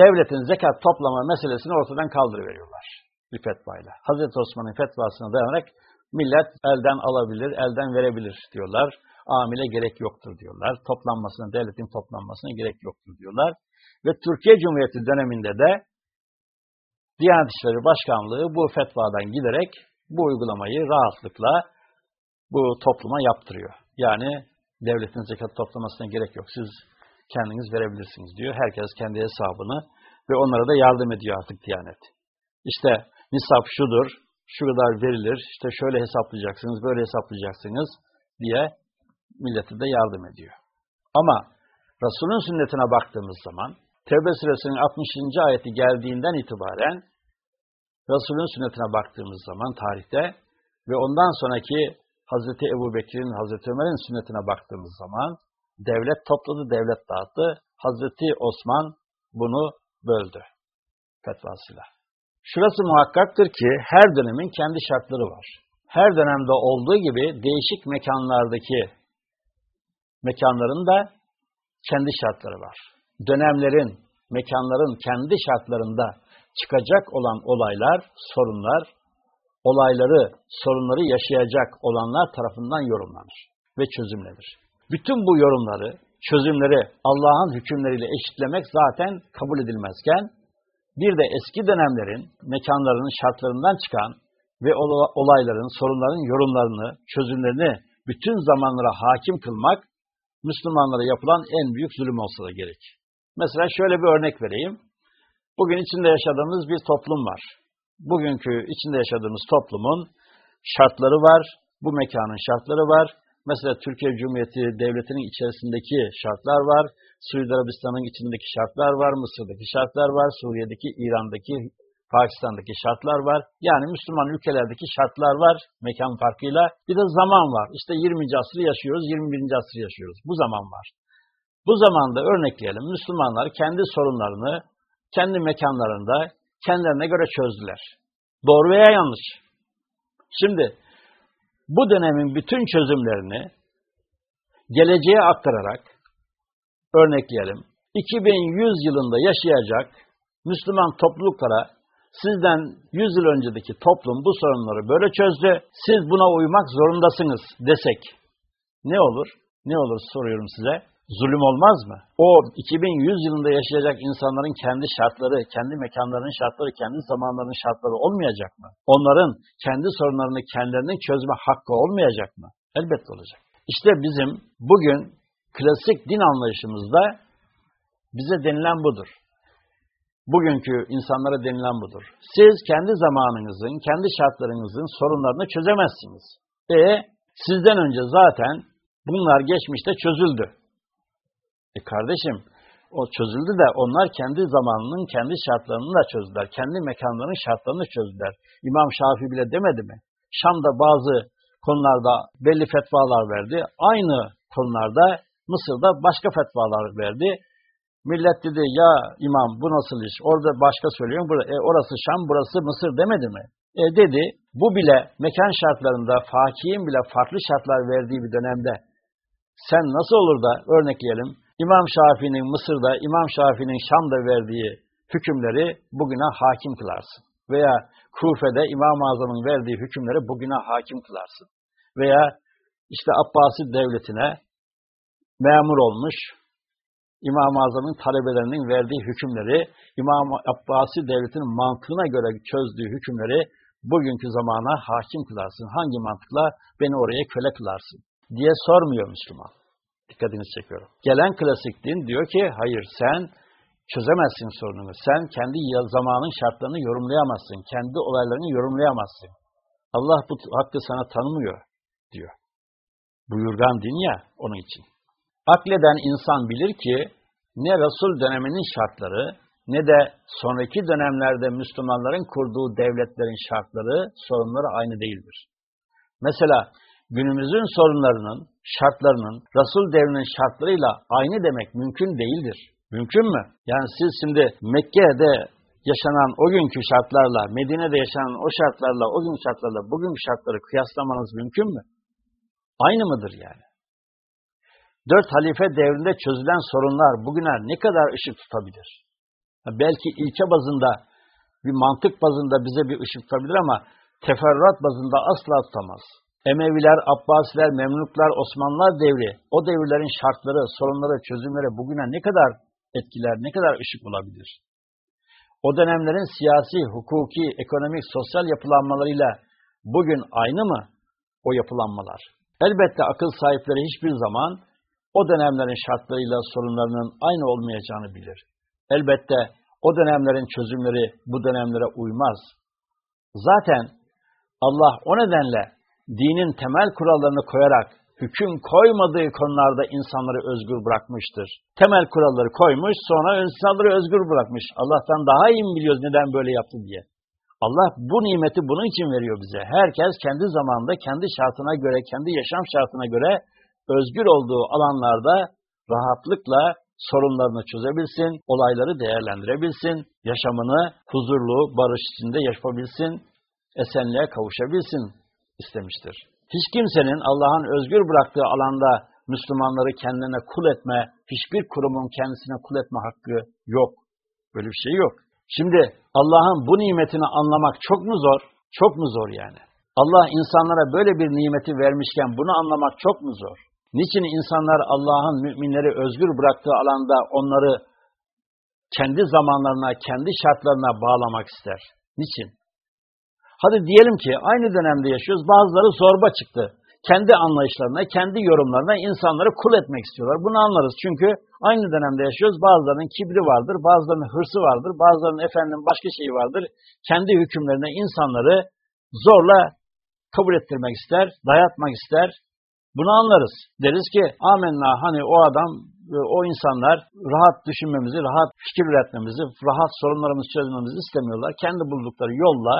devletin zekat toplama meselesini ortadan kaldırıveriyorlar bir fetvayla. Hazreti Osman'ın fetvasına dayanarak millet elden alabilir, elden verebilir diyorlar. Amile gerek yoktur diyorlar. Toplanmasına, devletin toplanmasına gerek yoktur diyorlar. Ve Türkiye Cumhuriyeti döneminde de Diyanet İşleri Başkanlığı bu fetvadan giderek bu uygulamayı rahatlıkla bu topluma yaptırıyor. Yani devletin zekat toplamasına gerek yok. Siz kendiniz verebilirsiniz diyor. Herkes kendi hesabını ve onlara da yardım ediyor artık Diyanet. İşte nisap şudur, şu kadar verilir, işte şöyle hesaplayacaksınız, böyle hesaplayacaksınız diye millete de yardım ediyor. Ama Resul'ün sünnetine baktığımız zaman, Tevbe suresinin 60. ayeti geldiğinden itibaren Resul'ün sünnetine baktığımız zaman tarihte ve ondan sonraki Hazreti Ebu Bekir'in, Hazreti Ömer'in sünnetine baktığımız zaman devlet topladı, devlet dağıttı. Hazreti Osman bunu böldü fetvasıyla. Şurası muhakkaktır ki her dönemin kendi şartları var. Her dönemde olduğu gibi değişik mekanlardaki mekanların da kendi şartları var. Dönemlerin, mekanların kendi şartlarında çıkacak olan olaylar, sorunlar, olayları, sorunları yaşayacak olanlar tarafından yorumlanır ve çözümlenir. Bütün bu yorumları, çözümleri Allah'ın hükümleriyle eşitlemek zaten kabul edilmezken, bir de eski dönemlerin mekanlarının şartlarından çıkan ve olayların, sorunların yorumlarını, çözümlerini bütün zamanlara hakim kılmak, Müslümanlara yapılan en büyük zulüm olsa da gerek. Mesela şöyle bir örnek vereyim. Bugün içinde yaşadığımız bir toplum var. Bugünkü içinde yaşadığımız toplumun şartları var, bu mekanın şartları var. Mesela Türkiye Cumhuriyeti Devleti'nin içerisindeki şartlar var, Suudi Arabistan'ın içindeki şartlar var, Mısır'daki şartlar var, Suriye'deki, İran'daki, Pakistan'daki şartlar var. Yani Müslüman ülkelerdeki şartlar var mekan farkıyla. Bir de zaman var. İşte 20. asrı yaşıyoruz, 21. asrı yaşıyoruz. Bu zaman var. Bu zamanda örnekleyelim Müslümanlar kendi sorunlarını kendi mekanlarında kendilerine göre çözdüler. Doğru veya yanlış. Şimdi bu dönemin bütün çözümlerini geleceğe aktararak örnekleyelim. 2100 yılında yaşayacak Müslüman topluluklara sizden 100 yıl öncedeki toplum bu sorunları böyle çözdü. Siz buna uymak zorundasınız desek ne olur? Ne olur soruyorum size. Zulüm olmaz mı? O 2100 yılında yaşayacak insanların kendi şartları, kendi mekanlarının şartları, kendi zamanlarının şartları olmayacak mı? Onların kendi sorunlarını kendilerinin çözme hakkı olmayacak mı? Elbette olacak. İşte bizim bugün klasik din anlayışımızda bize denilen budur. Bugünkü insanlara denilen budur. Siz kendi zamanınızın, kendi şartlarınızın sorunlarını çözemezsiniz. E sizden önce zaten bunlar geçmişte çözüldü. E kardeşim, o çözüldü de onlar kendi zamanının, kendi şartlarını da çözdüler. Kendi mekanlarının şartlarını çözdüler. İmam Şafii bile demedi mi? Şam'da bazı konularda belli fetvalar verdi. Aynı konularda Mısır'da başka fetvalar verdi. Millet dedi ya imam bu nasıl iş? Orada başka söylüyor. E, orası Şam, burası Mısır demedi mi? E dedi. Bu bile mekan şartlarında fakihin bile farklı şartlar verdiği bir dönemde sen nasıl olur da örnekleyelim İmam Şafii'nin Mısır'da, İmam Şafii'nin Şam'da verdiği hükümleri bugüne hakim kılarsın. Veya Kufe'de İmam-ı Azam'ın verdiği hükümleri bugüne hakim kılarsın. Veya işte Abbasi devletine memur olmuş İmam-ı Azam'ın talebelerinin verdiği hükümleri, İmam Abbasi devletinin mantığına göre çözdüğü hükümleri bugünkü zamana hakim kılarsın. Hangi mantıkla beni oraya köle kılarsın diye sormuyor Müslüman. Dikkatinizi çekiyorum. Gelen klasik din diyor ki hayır sen çözemezsin sorununu. Sen kendi zamanın şartlarını yorumlayamazsın. Kendi olaylarını yorumlayamazsın. Allah bu hakkı sana tanımıyor diyor. Buyurgan din ya onun için. Akleden insan bilir ki ne Resul döneminin şartları ne de sonraki dönemlerde Müslümanların kurduğu devletlerin şartları, sorunları aynı değildir. Mesela günümüzün sorunlarının, şartlarının Resul devrinin şartlarıyla aynı demek mümkün değildir. Mümkün mü? Yani siz şimdi Mekke'de yaşanan o günkü şartlarla, Medine'de yaşanan o şartlarla, o gün şartlarla bugünkü şartları kıyaslamanız mümkün mü? Aynı mıdır yani? Dört halife devrinde çözülen sorunlar bugüne ne kadar ışık tutabilir? Belki ilke bazında, bir mantık bazında bize bir ışık tutabilir ama teferruat bazında asla tutamaz. Emeviler, Abbasiler, Memluklar, Osmanlılar devri, o devirlerin şartları, sorunları, çözümleri bugüne ne kadar etkiler, ne kadar ışık bulabilir? O dönemlerin siyasi, hukuki, ekonomik, sosyal yapılanmalarıyla bugün aynı mı o yapılanmalar? Elbette akıl sahipleri hiçbir zaman o dönemlerin şartlarıyla sorunlarının aynı olmayacağını bilir. Elbette o dönemlerin çözümleri bu dönemlere uymaz. Zaten Allah o nedenle dinin temel kurallarını koyarak hüküm koymadığı konularda insanları özgür bırakmıştır. Temel kuralları koymuş, sonra insanları özgür bırakmış. Allah'tan daha iyi mi biliyoruz neden böyle yaptı diye. Allah bu nimeti bunun için veriyor bize. Herkes kendi zamanında, kendi şartına göre, kendi yaşam şartına göre özgür olduğu alanlarda rahatlıkla sorunlarını çözebilsin, olayları değerlendirebilsin, yaşamını huzurlu, barış içinde yapabilsin, esenliğe kavuşabilsin istemiştir. Hiç kimsenin Allah'ın özgür bıraktığı alanda Müslümanları kendine kul etme, hiçbir kurumun kendisine kul etme hakkı yok. Böyle bir şey yok. Şimdi Allah'ın bu nimetini anlamak çok mu zor? Çok mu zor yani? Allah insanlara böyle bir nimeti vermişken bunu anlamak çok mu zor? Niçin insanlar Allah'ın müminleri özgür bıraktığı alanda onları kendi zamanlarına, kendi şartlarına bağlamak ister? Niçin? Hadi diyelim ki aynı dönemde yaşıyoruz, bazıları zorba çıktı. Kendi anlayışlarına, kendi yorumlarına insanları kul etmek istiyorlar. Bunu anlarız çünkü aynı dönemde yaşıyoruz. Bazılarının kibri vardır, bazılarının hırsı vardır, bazılarının efendim başka şeyi vardır. Kendi hükümlerine insanları zorla kabul ettirmek ister, dayatmak ister. Bunu anlarız. Deriz ki amenna hani o adam, o insanlar rahat düşünmemizi, rahat fikir üretmemizi, rahat sorunlarımızı çözmemizi istemiyorlar. Kendi buldukları yolla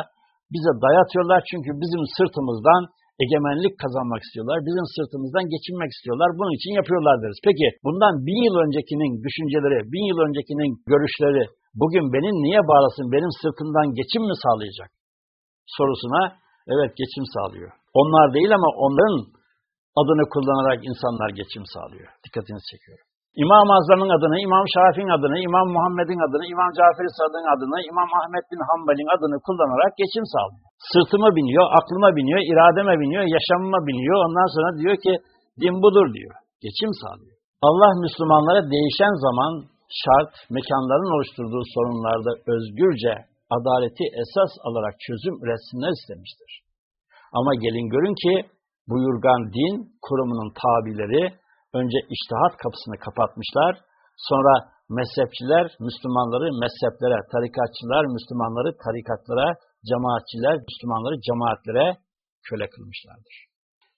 bize dayatıyorlar çünkü bizim sırtımızdan egemenlik kazanmak istiyorlar. Bizim sırtımızdan geçinmek istiyorlar. Bunun için yapıyorlar deriz. Peki bundan bin yıl öncekinin düşünceleri, bin yıl öncekinin görüşleri bugün benim niye bağlasın, benim sırtımdan geçim mi sağlayacak? Sorusuna evet geçim sağlıyor. Onlar değil ama onların adını kullanarak insanlar geçim sağlıyor. Dikkatinizi çekiyorum. İmam-ı Azam'ın adını, İmam Şafii'nin adını, İmam Muhammed'in adını, İmam Cafer-i Sadık'ın adını, İmam Ahmet bin Hanbel'in adını kullanarak geçim sağlıyor. Sırtıma biniyor, aklıma biniyor, irademe biniyor, yaşamıma biniyor. Ondan sonra diyor ki din budur diyor. Geçim sağlıyor. Allah Müslümanlara değişen zaman şart, mekanların oluşturduğu sorunlarda özgürce adaleti esas alarak çözüm üretsinler istemiştir. Ama gelin görün ki buyurgan din kurumunun tabileri önce iştihat kapısını kapatmışlar, sonra mezhepçiler Müslümanları mezheplere, tarikatçılar Müslümanları tarikatlara, cemaatçiler Müslümanları cemaatlere köle kılmışlardır.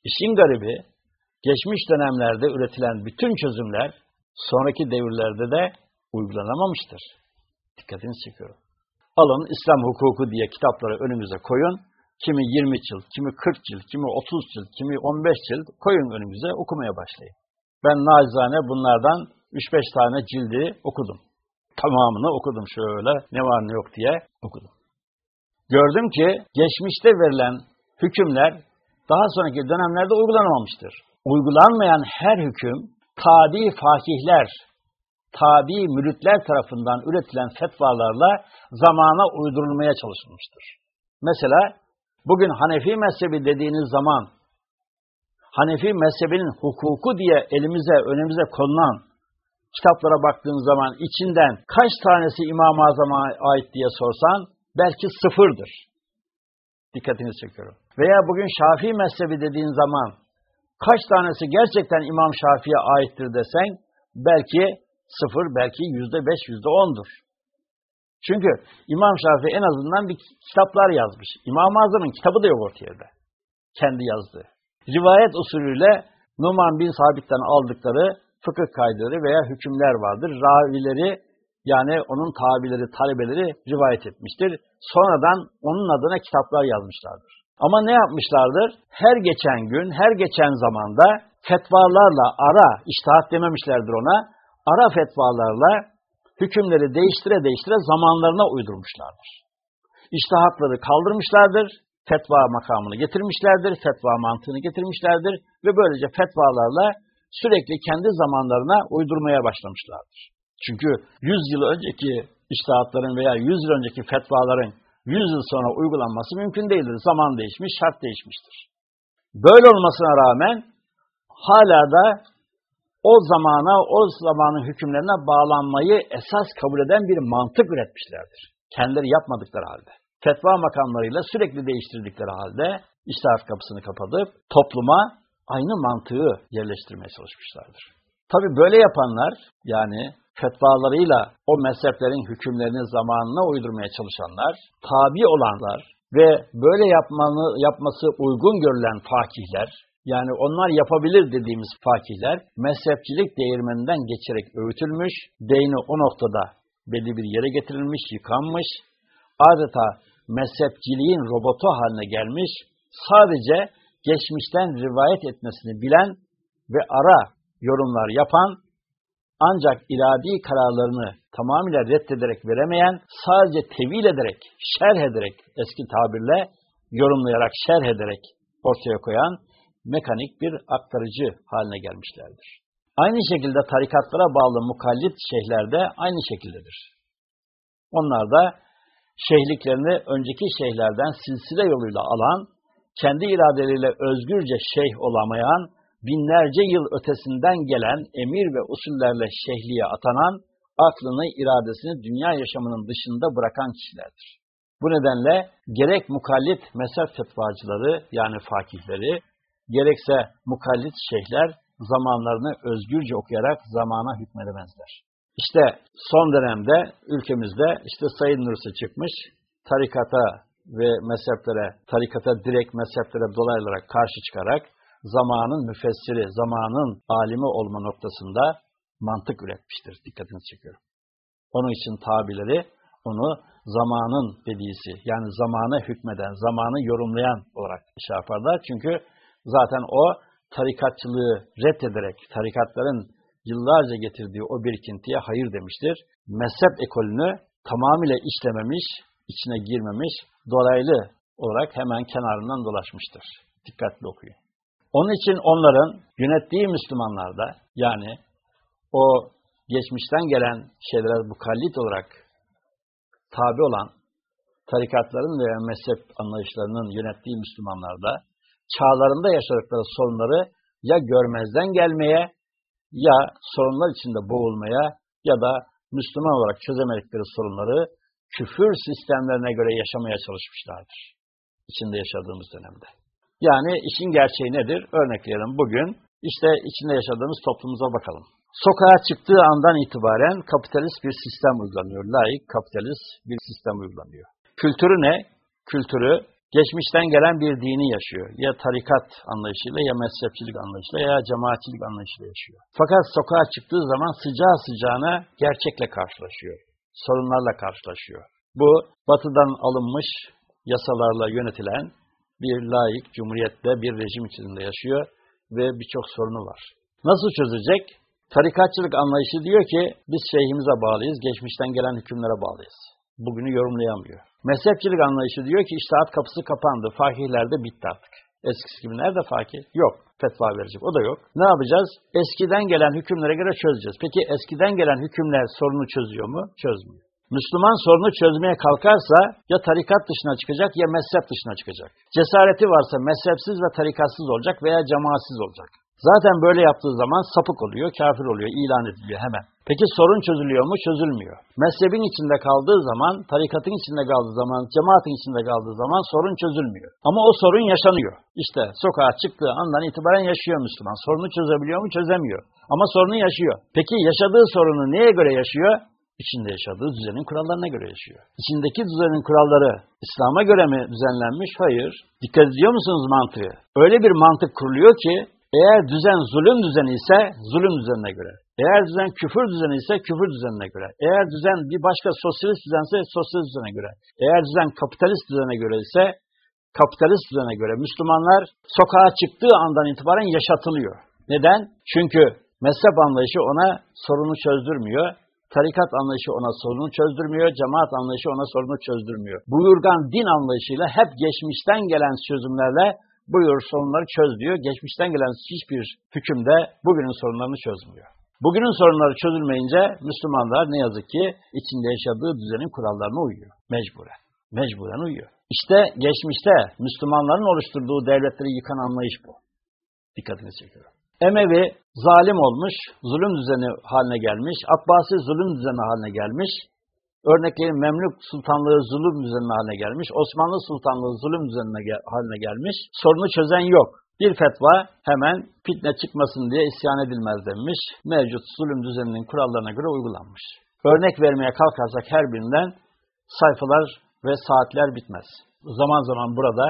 İşin garibi, geçmiş dönemlerde üretilen bütün çözümler sonraki devirlerde de uygulanamamıştır. Dikkatinizi çekiyorum. Alın İslam hukuku diye kitapları önümüze koyun. Kimi 20 cilt, kimi 40 cilt, kimi 30 cilt, kimi 15 cilt koyun önümüze okumaya başlayın. Ben nacizane bunlardan 3-5 tane cildi okudum. Tamamını okudum şöyle ne var ne yok diye okudum. Gördüm ki geçmişte verilen hükümler daha sonraki dönemlerde uygulanamamıştır. Uygulanmayan her hüküm tabi fakihler, tabi müritler tarafından üretilen fetvalarla zamana uydurulmaya çalışılmıştır. Mesela bugün Hanefi mezhebi dediğiniz zaman Hanefi mezhebinin hukuku diye elimize, önümüze konulan kitaplara baktığın zaman içinden kaç tanesi İmam-ı Azam'a ait diye sorsan belki sıfırdır. Dikkatini çekiyorum. Veya bugün Şafii mezhebi dediğin zaman kaç tanesi gerçekten İmam Şafii'ye aittir desen belki sıfır, belki yüzde beş, yüzde ondur. Çünkü İmam Şafii en azından bir kitaplar yazmış. İmam-ı Azam'ın kitabı da yok ortaya Kendi yazdığı. Rivayet usulüyle Numan bin Sabit'ten aldıkları fıkıh kaydıları veya hükümler vardır. Ravileri yani onun tabileri, talebeleri rivayet etmiştir. Sonradan onun adına kitaplar yazmışlardır. Ama ne yapmışlardır? Her geçen gün, her geçen zamanda fetvalarla ara, iştahat dememişlerdir ona, ara fetvalarla hükümleri değiştire değiştire zamanlarına uydurmuşlardır. İştahatları kaldırmışlardır, fetva makamını getirmişlerdir, fetva mantığını getirmişlerdir ve böylece fetvalarla sürekli kendi zamanlarına uydurmaya başlamışlardır. Çünkü 100 yıl önceki iştahatların veya 100 yıl önceki fetvaların 100 yıl sonra uygulanması mümkün değildir. Zaman değişmiş, şart değişmiştir. Böyle olmasına rağmen hala da o zamana, o zamanın hükümlerine bağlanmayı esas kabul eden bir mantık üretmişlerdir. Kendileri yapmadıkları halde. Fetva makamlarıyla sürekli değiştirdikleri halde iştahat kapısını kapatıp topluma aynı mantığı yerleştirmeye çalışmışlardır. Tabi böyle yapanlar yani fetvalarıyla o mezheplerin hükümlerini zamanına uydurmaya çalışanlar, tabi olanlar ve böyle yapmanı, yapması uygun görülen fakihler, yani onlar yapabilir dediğimiz fakihler, mezhepçilik değirmeninden geçerek öğütülmüş, beyni o noktada belli bir yere getirilmiş, yıkanmış, adeta mezhepçiliğin robotu haline gelmiş, sadece geçmişten rivayet etmesini bilen ve ara yorumlar yapan, ancak iradi kararlarını tamamıyla reddederek veremeyen, sadece tevil ederek, şerh ederek, eski tabirle yorumlayarak, şerh ederek ortaya koyan mekanik bir aktarıcı haline gelmişlerdir. Aynı şekilde tarikatlara bağlı mukallit şeyhlerde aynı şekildedir. Onlar da şeyhliklerini önceki şeyhlerden silsile yoluyla alan, kendi iradeleriyle özgürce şeyh olamayan, binlerce yıl ötesinden gelen emir ve usullerle şehliye atanan, aklını, iradesini dünya yaşamının dışında bırakan kişilerdir. Bu nedenle gerek mukallit mezhep fetvacıları yani fakihleri, gerekse mukallit şeyhler zamanlarını özgürce okuyarak zamana hükmedemezler. İşte son dönemde ülkemizde işte Sayın Nursi çıkmış, tarikata ve mezheplere, tarikata direkt mezheplere dolayılarak karşı çıkarak zamanın müfessiri, zamanın alimi olma noktasında mantık üretmiştir. Dikkatinizi çekiyorum. Onun için tabileri onu zamanın dediysi, yani zamana hükmeden, zamanı yorumlayan olarak şey yaparlar. Çünkü zaten o tarikatçılığı reddederek, tarikatların yıllarca getirdiği o birikintiye hayır demiştir. Mezhep ekolünü tamamıyla işlememiş, içine girmemiş, dolaylı olarak hemen kenarından dolaşmıştır. Dikkatli okuyun. Onun için onların yönettiği Müslümanlarda yani o geçmişten gelen şeylere mukallit olarak tabi olan tarikatların veya mezhep anlayışlarının yönettiği Müslümanlarda çağlarında yaşadıkları sorunları ya görmezden gelmeye ya sorunlar içinde boğulmaya ya da Müslüman olarak çözemedikleri sorunları küfür sistemlerine göre yaşamaya çalışmışlardır. İçinde yaşadığımız dönemde. Yani işin gerçeği nedir? Örnekleyelim bugün işte içinde yaşadığımız toplumumuza bakalım. Sokağa çıktığı andan itibaren kapitalist bir sistem uygulanıyor. Laik, kapitalist bir sistem uygulanıyor. Kültürü ne? Kültürü geçmişten gelen bir dini yaşıyor. Ya tarikat anlayışıyla ya mezhepçilik anlayışıyla ya cemaatçilik anlayışıyla yaşıyor. Fakat sokağa çıktığı zaman sıcağı sıcağına gerçekle karşılaşıyor. Sorunlarla karşılaşıyor. Bu batıdan alınmış yasalarla yönetilen bir laik, cumhuriyette bir rejim içinde yaşıyor ve birçok sorunu var. Nasıl çözecek? Tarikatçılık anlayışı diyor ki biz şeyhimize bağlıyız, geçmişten gelen hükümlere bağlıyız. Bugünü yorumlayamıyor. Mezhepçilik anlayışı diyor ki iştahat kapısı kapandı, fakihler de bitti artık. Eskisi gibi nerede fakir? Yok. Fetva verecek. O da yok. Ne yapacağız? Eskiden gelen hükümlere göre çözeceğiz. Peki eskiden gelen hükümler sorunu çözüyor mu? Çözmüyor. Müslüman sorunu çözmeye kalkarsa ya tarikat dışına çıkacak ya mezhep dışına çıkacak. Cesareti varsa mezhepsiz ve tarikatsız olacak veya cemaatsiz olacak. Zaten böyle yaptığı zaman sapık oluyor, kafir oluyor, ilan ediliyor hemen. Peki sorun çözülüyor mu? Çözülmüyor. Mezhebin içinde kaldığı zaman, tarikatın içinde kaldığı zaman, cemaatin içinde kaldığı zaman sorun çözülmüyor. Ama o sorun yaşanıyor. İşte sokağa çıktığı andan itibaren yaşıyor Müslüman. Sorunu çözebiliyor mu? Çözemiyor. Ama sorunu yaşıyor. Peki yaşadığı sorunu neye göre yaşıyor? İçinde yaşadığı düzenin kurallarına göre yaşıyor. İçindeki düzenin kuralları İslam'a göre mi düzenlenmiş? Hayır. Dikkat ediyor musunuz mantığı? Öyle bir mantık kuruluyor ki eğer düzen zulüm düzeni ise zulüm düzenine göre. Eğer düzen küfür düzeni ise küfür düzenine göre. Eğer düzen bir başka sosyalist düzense sosyalist düzene göre. Eğer düzen kapitalist düzene göre ise kapitalist düzene göre Müslümanlar sokağa çıktığı andan itibaren yaşatılıyor. Neden? Çünkü mezhep anlayışı ona sorunu çözdürmüyor. Tarikat anlayışı ona sorunu çözdürmüyor, cemaat anlayışı ona sorunu çözdürmüyor. Buyurgan din anlayışıyla hep geçmişten gelen çözümlerle buyur sorunları çöz diyor. Geçmişten gelen hiçbir hükümde bugünün sorunlarını çözmüyor. Bugünün sorunları çözülmeyince Müslümanlar ne yazık ki içinde yaşadığı düzenin kurallarına uyuyor. Mecburen. Mecburen uyuyor. İşte geçmişte Müslümanların oluşturduğu devletleri yıkan anlayış bu. Dikkatini çekiyorum. Emevi zalim olmuş, zulüm düzeni haline gelmiş, Abbasi zulüm düzeni haline gelmiş, örneklerin Memlük Sultanlığı zulüm düzeni haline gelmiş, Osmanlı Sultanlığı zulüm düzenine haline gelmiş, sorunu çözen yok. Bir fetva hemen fitne çıkmasın diye isyan edilmez denmiş, mevcut zulüm düzeninin kurallarına göre uygulanmış. Örnek vermeye kalkarsak her birinden sayfalar ve saatler bitmez. Zaman zaman burada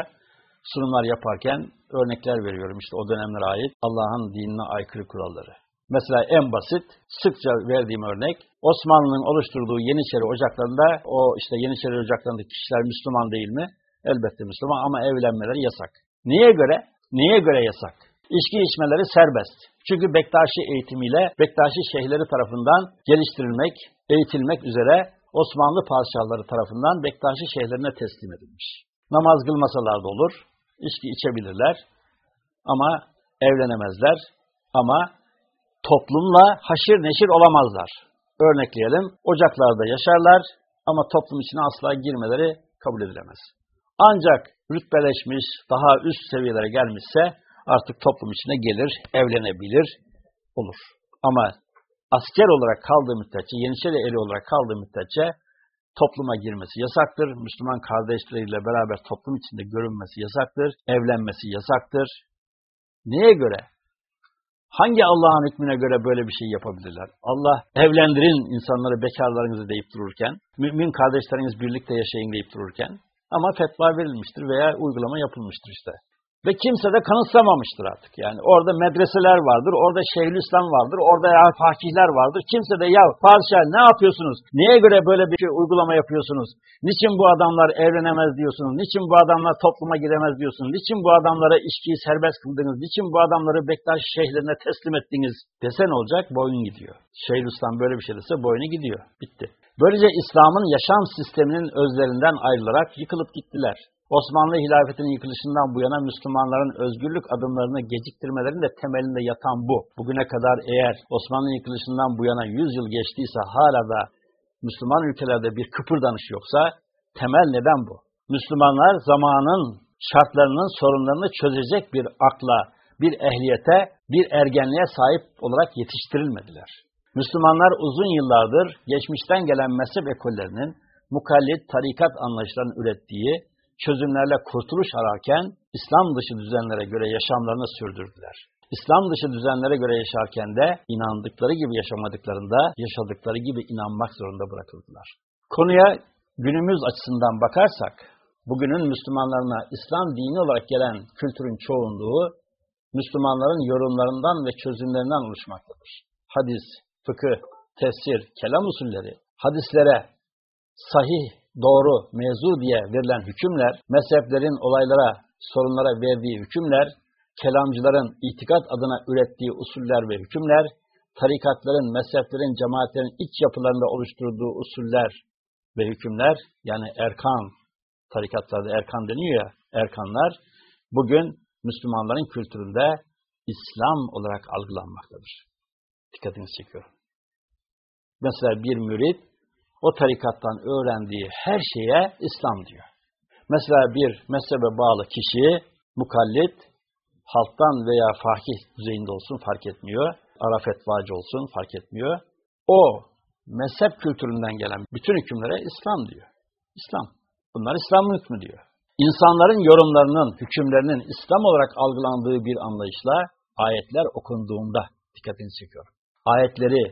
sunumlar yaparken örnekler veriyorum işte o dönemlere ait Allah'ın dinine aykırı kuralları. Mesela en basit, sıkça verdiğim örnek, Osmanlı'nın oluşturduğu Yeniçeri ocaklarında, o işte Yeniçeri ocaklarındaki kişiler Müslüman değil mi? Elbette Müslüman ama evlenmeleri yasak. Niye göre? Niye göre yasak? İçki içmeleri serbest. Çünkü Bektaşi eğitimiyle Bektaşi şeyhleri tarafından geliştirilmek, eğitilmek üzere Osmanlı padişahları tarafından Bektaşi şeyhlerine teslim edilmiş. Namaz kılmasalar da olur, içki içebilirler ama evlenemezler ama toplumla haşir neşir olamazlar. Örnekleyelim, ocaklarda yaşarlar ama toplum içine asla girmeleri kabul edilemez. Ancak rütbeleşmiş, daha üst seviyelere gelmişse artık toplum içine gelir, evlenebilir, olur. Ama asker olarak kaldığı müddetçe, Yeniçeri eli olarak kaldığı müddetçe topluma girmesi yasaktır. Müslüman kardeşleriyle beraber toplum içinde görünmesi yasaktır. Evlenmesi yasaktır. Neye göre? Hangi Allah'ın hükmüne göre böyle bir şey yapabilirler? Allah evlendirin insanları bekarlarınızı deyip dururken, mümin kardeşleriniz birlikte yaşayın deyip dururken ama fetva verilmiştir veya uygulama yapılmıştır işte. Ve kimse de kanıtlamamıştır artık. Yani orada medreseler vardır, orada Şeyhülislam vardır, orada ya fakihler vardır. Kimse de ya padişah ne yapıyorsunuz? Neye göre böyle bir şey uygulama yapıyorsunuz? Niçin bu adamlar evlenemez diyorsunuz? Niçin bu adamlar topluma giremez diyorsunuz? Niçin bu adamlara içkiyi serbest kıldınız? Niçin bu adamları Bektaş şeyhlerine teslim ettiniz? Desen olacak boyun gidiyor. Şeyhülislam böyle bir şey dese boynu gidiyor. Bitti. Böylece İslam'ın yaşam sisteminin özlerinden ayrılarak yıkılıp gittiler. Osmanlı hilafetinin yıkılışından bu yana Müslümanların özgürlük adımlarını geciktirmelerinin de temelinde yatan bu. Bugüne kadar eğer Osmanlı yıkılışından bu yana 100 yıl geçtiyse hala da Müslüman ülkelerde bir kıpırdanış yoksa temel neden bu? Müslümanlar zamanın şartlarının sorunlarını çözecek bir akla, bir ehliyete, bir ergenliğe sahip olarak yetiştirilmediler. Müslümanlar uzun yıllardır geçmişten gelen mezhep ekollerinin mukallit, tarikat anlayışlarının ürettiği çözümlerle kurtuluş ararken İslam dışı düzenlere göre yaşamlarını sürdürdüler. İslam dışı düzenlere göre yaşarken de inandıkları gibi yaşamadıklarında yaşadıkları gibi inanmak zorunda bırakıldılar. Konuya günümüz açısından bakarsak, bugünün Müslümanlarına İslam dini olarak gelen kültürün çoğunluğu Müslümanların yorumlarından ve çözümlerinden oluşmaktadır. Hadis, fıkıh, tefsir, kelam usulleri, hadislere sahih doğru, mevzu diye verilen hükümler, mezheplerin olaylara, sorunlara verdiği hükümler, kelamcıların itikat adına ürettiği usuller ve hükümler, tarikatların, mezheplerin, cemaatlerin iç yapılarında oluşturduğu usuller ve hükümler, yani erkan, tarikatlarda erkan deniyor ya, erkanlar, bugün Müslümanların kültüründe İslam olarak algılanmaktadır. Dikkatinizi çekiyorum. Mesela bir mürit, o tarikattan öğrendiği her şeye İslam diyor. Mesela bir mezhebe bağlı kişi, mukallit, halktan veya fakih düzeyinde olsun fark etmiyor, ara fetvacı olsun fark etmiyor. O mezhep kültüründen gelen bütün hükümlere İslam diyor. İslam. Bunlar İslam'ın hükmü diyor. İnsanların yorumlarının, hükümlerinin İslam olarak algılandığı bir anlayışla ayetler okunduğunda dikkatini çekiyor. Ayetleri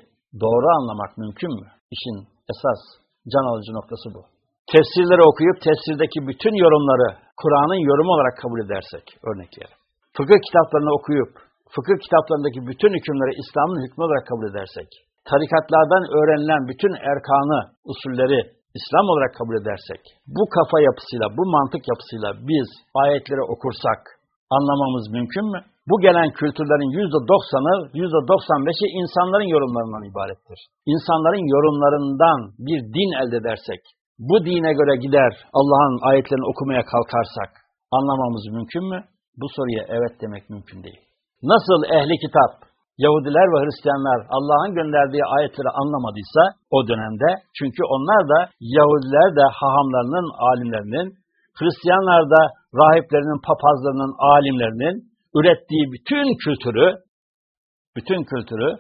doğru anlamak mümkün mü? İşin esas can alıcı noktası bu. Tefsirleri okuyup tefsirdeki bütün yorumları Kur'an'ın yorumu olarak kabul edersek, örnekleyelim. Fıkıh kitaplarını okuyup, fıkıh kitaplarındaki bütün hükümleri İslam'ın hükmü olarak kabul edersek, tarikatlardan öğrenilen bütün erkanı, usulleri İslam olarak kabul edersek, bu kafa yapısıyla, bu mantık yapısıyla biz ayetleri okursak anlamamız mümkün mü? Bu gelen kültürlerin yüzde doksanı, yüzde doksan beşi insanların yorumlarından ibarettir. İnsanların yorumlarından bir din elde edersek, bu dine göre gider Allah'ın ayetlerini okumaya kalkarsak anlamamız mümkün mü? Bu soruya evet demek mümkün değil. Nasıl ehli kitap, Yahudiler ve Hristiyanlar Allah'ın gönderdiği ayetleri anlamadıysa o dönemde, çünkü onlar da Yahudiler de hahamlarının, alimlerinin, Hristiyanlar da rahiplerinin, papazlarının, alimlerinin ürettiği bütün kültürü, bütün kültürü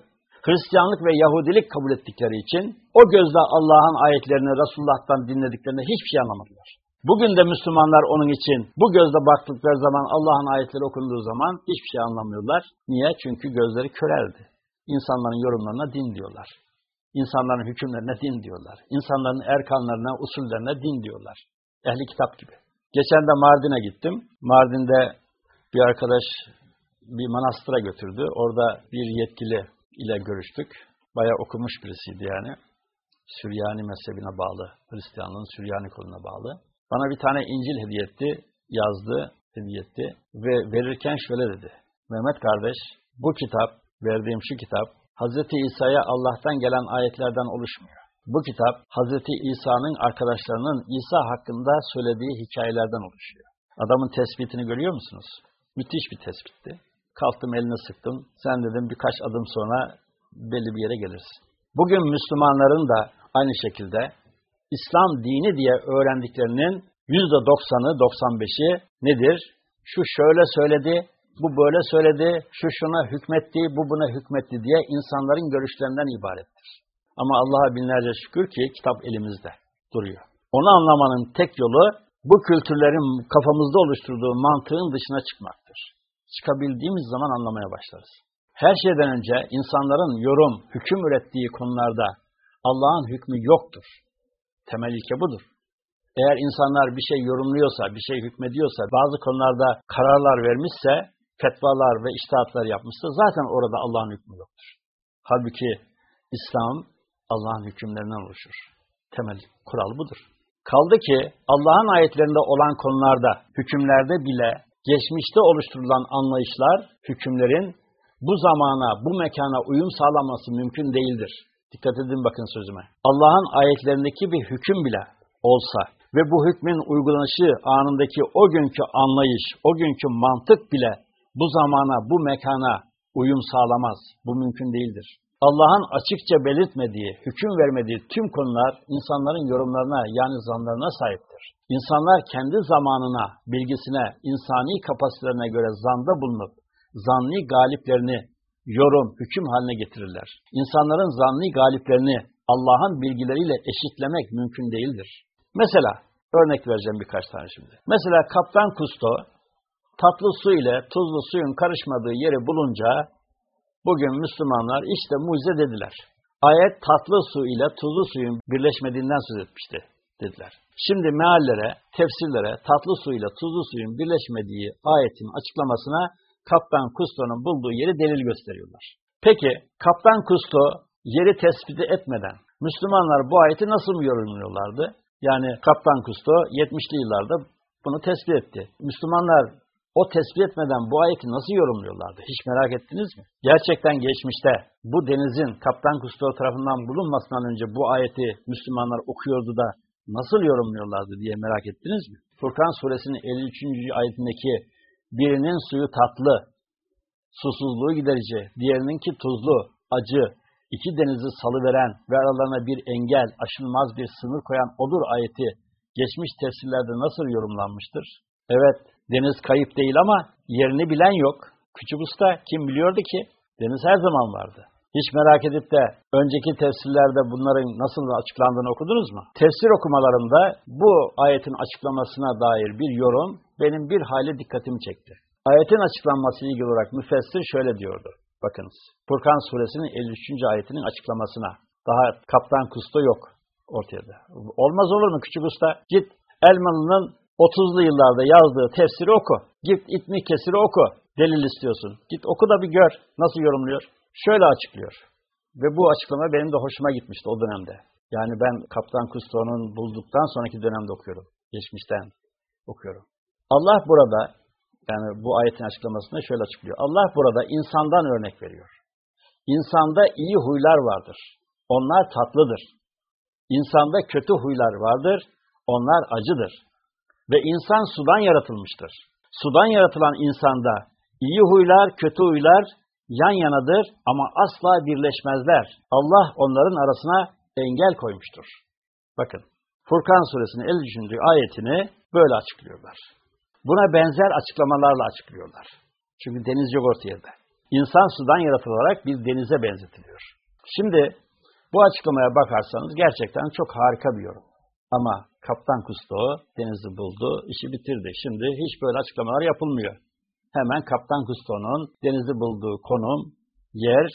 Hristiyanlık ve Yahudilik kabul ettikleri için o gözle Allah'ın ayetlerini Resulullah'tan dinlediklerinde hiçbir şey anlamadılar. Bugün de Müslümanlar onun için bu gözle baktıkları zaman Allah'ın ayetleri okunduğu zaman hiçbir şey anlamıyorlar. Niye? Çünkü gözleri köreldi. İnsanların yorumlarına din diyorlar. İnsanların hükümlerine din diyorlar. İnsanların erkanlarına, usullerine din diyorlar. Ehli kitap gibi. Geçen de Mardin'e gittim. Mardin'de bir arkadaş bir manastıra götürdü. Orada bir yetkili ile görüştük. Bayağı okumuş birisiydi yani. Süryani mezhebine bağlı, Hristiyanlığın Süryani koluna bağlı. Bana bir tane İncil hediye etti, yazdı, hediye etti ve verirken şöyle dedi. Mehmet kardeş, bu kitap, verdiğim şu kitap, Hz. İsa'ya Allah'tan gelen ayetlerden oluşmuyor. Bu kitap, Hz. İsa'nın arkadaşlarının İsa hakkında söylediği hikayelerden oluşuyor. Adamın tespitini görüyor musunuz? Müthiş bir tespitti. Kalktım elini sıktım. Sen dedim birkaç adım sonra belli bir yere gelirsin. Bugün Müslümanların da aynı şekilde İslam dini diye öğrendiklerinin yüzde doksanı, doksan beşi nedir? Şu şöyle söyledi, bu böyle söyledi, şu şuna hükmetti, bu buna hükmetti diye insanların görüşlerinden ibarettir. Ama Allah'a binlerce şükür ki kitap elimizde duruyor. Onu anlamanın tek yolu bu kültürlerin kafamızda oluşturduğu mantığın dışına çıkmaktır. Çıkabildiğimiz zaman anlamaya başlarız. Her şeyden önce insanların yorum, hüküm ürettiği konularda Allah'ın hükmü yoktur. Temel ilke budur. Eğer insanlar bir şey yorumluyorsa, bir şey hükmediyorsa, bazı konularda kararlar vermişse, fetvalar ve iştahatlar yapmışsa zaten orada Allah'ın hükmü yoktur. Halbuki İslam Allah'ın hükümlerinden oluşur. Temel kural budur. Kaldı ki Allah'ın ayetlerinde olan konularda, hükümlerde bile geçmişte oluşturulan anlayışlar, hükümlerin bu zamana, bu mekana uyum sağlaması mümkün değildir. Dikkat edin bakın sözüme. Allah'ın ayetlerindeki bir hüküm bile olsa ve bu hükmün uygulanışı anındaki o günkü anlayış, o günkü mantık bile bu zamana, bu mekana uyum sağlamaz. Bu mümkün değildir. Allah'ın açıkça belirtmediği, hüküm vermediği tüm konular insanların yorumlarına yani zanlarına sahiptir. İnsanlar kendi zamanına, bilgisine, insani kapasitelerine göre zanda bulunup, zanni galiplerini yorum, hüküm haline getirirler. İnsanların zanni galiplerini Allah'ın bilgileriyle eşitlemek mümkün değildir. Mesela, örnek vereceğim birkaç tane şimdi. Mesela Kaptan Kusto, tatlı su ile tuzlu suyun karışmadığı yeri bulunca, bugün Müslümanlar işte mucize dediler. Ayet tatlı su ile tuzlu suyun birleşmediğinden söz etmişti, dediler. Şimdi meallere, tefsirlere tatlı su ile tuzlu suyun birleşmediği ayetin açıklamasına Kaptan Kusto'nun bulduğu yeri delil gösteriyorlar. Peki Kaptan Kusto yeri tespit etmeden Müslümanlar bu ayeti nasıl yorumluyorlardı? Yani Kaptan Kusto 70'li yıllarda bunu tespit etti. Müslümanlar o tespit etmeden bu ayeti nasıl yorumluyorlardı? Hiç merak ettiniz mi? Gerçekten geçmişte bu denizin Kaptan Kusto tarafından bulunmasından önce bu ayeti Müslümanlar okuyordu da nasıl yorumluyorlardı diye merak ettiniz mi? Furkan suresinin 53. ayetindeki birinin suyu tatlı, susuzluğu giderici, diğerininki tuzlu, acı, iki denizi salıveren ve aralarına bir engel, aşılmaz bir sınır koyan odur ayeti geçmiş tefsirlerde nasıl yorumlanmıştır? Evet, deniz kayıp değil ama yerini bilen yok. Küçük usta kim biliyordu ki? Deniz her zaman vardı. Hiç merak edip de önceki tefsirlerde bunların nasıl açıklandığını okudunuz mu? Tefsir okumalarımda bu ayetin açıklamasına dair bir yorum benim bir hayli dikkatimi çekti. Ayetin açıklanması ilgili olarak müfessir şöyle diyordu. Bakınız. Furkan suresinin 53. ayetinin açıklamasına. Daha kaptan kusto yok. ortaya da. Olmaz olur mu küçük usta? Git Elmalı'nın 30'lu yıllarda yazdığı tefsiri oku. Git İbn Kesir'i oku. Delil istiyorsun. Git oku da bir gör. Nasıl yorumluyor? Şöyle açıklıyor. Ve bu açıklama benim de hoşuma gitmişti o dönemde. Yani ben Kaptan Kusto'nun bulduktan sonraki dönemde okuyorum. Geçmişten okuyorum. Allah burada, yani bu ayetin açıklamasında şöyle açıklıyor. Allah burada insandan örnek veriyor. İnsanda iyi huylar vardır. Onlar tatlıdır. İnsanda kötü huylar vardır. Onlar acıdır. Ve insan sudan yaratılmıştır. Sudan yaratılan insanda iyi huylar, kötü huylar yan yanadır ama asla birleşmezler. Allah onların arasına engel koymuştur. Bakın, Furkan suresinin 53. ayetini böyle açıklıyorlar. Buna benzer açıklamalarla açıklıyorlar. Çünkü deniz yok ortaya. İnsan sudan yaratılarak bir denize benzetiliyor. Şimdi bu açıklamaya bakarsanız gerçekten çok harika bir yorum. Ama Kaptan Kusto denizi buldu, işi bitirdi. Şimdi hiç böyle açıklamalar yapılmıyor. Hemen Kaptan Kusto'nun denizi bulduğu konum, yer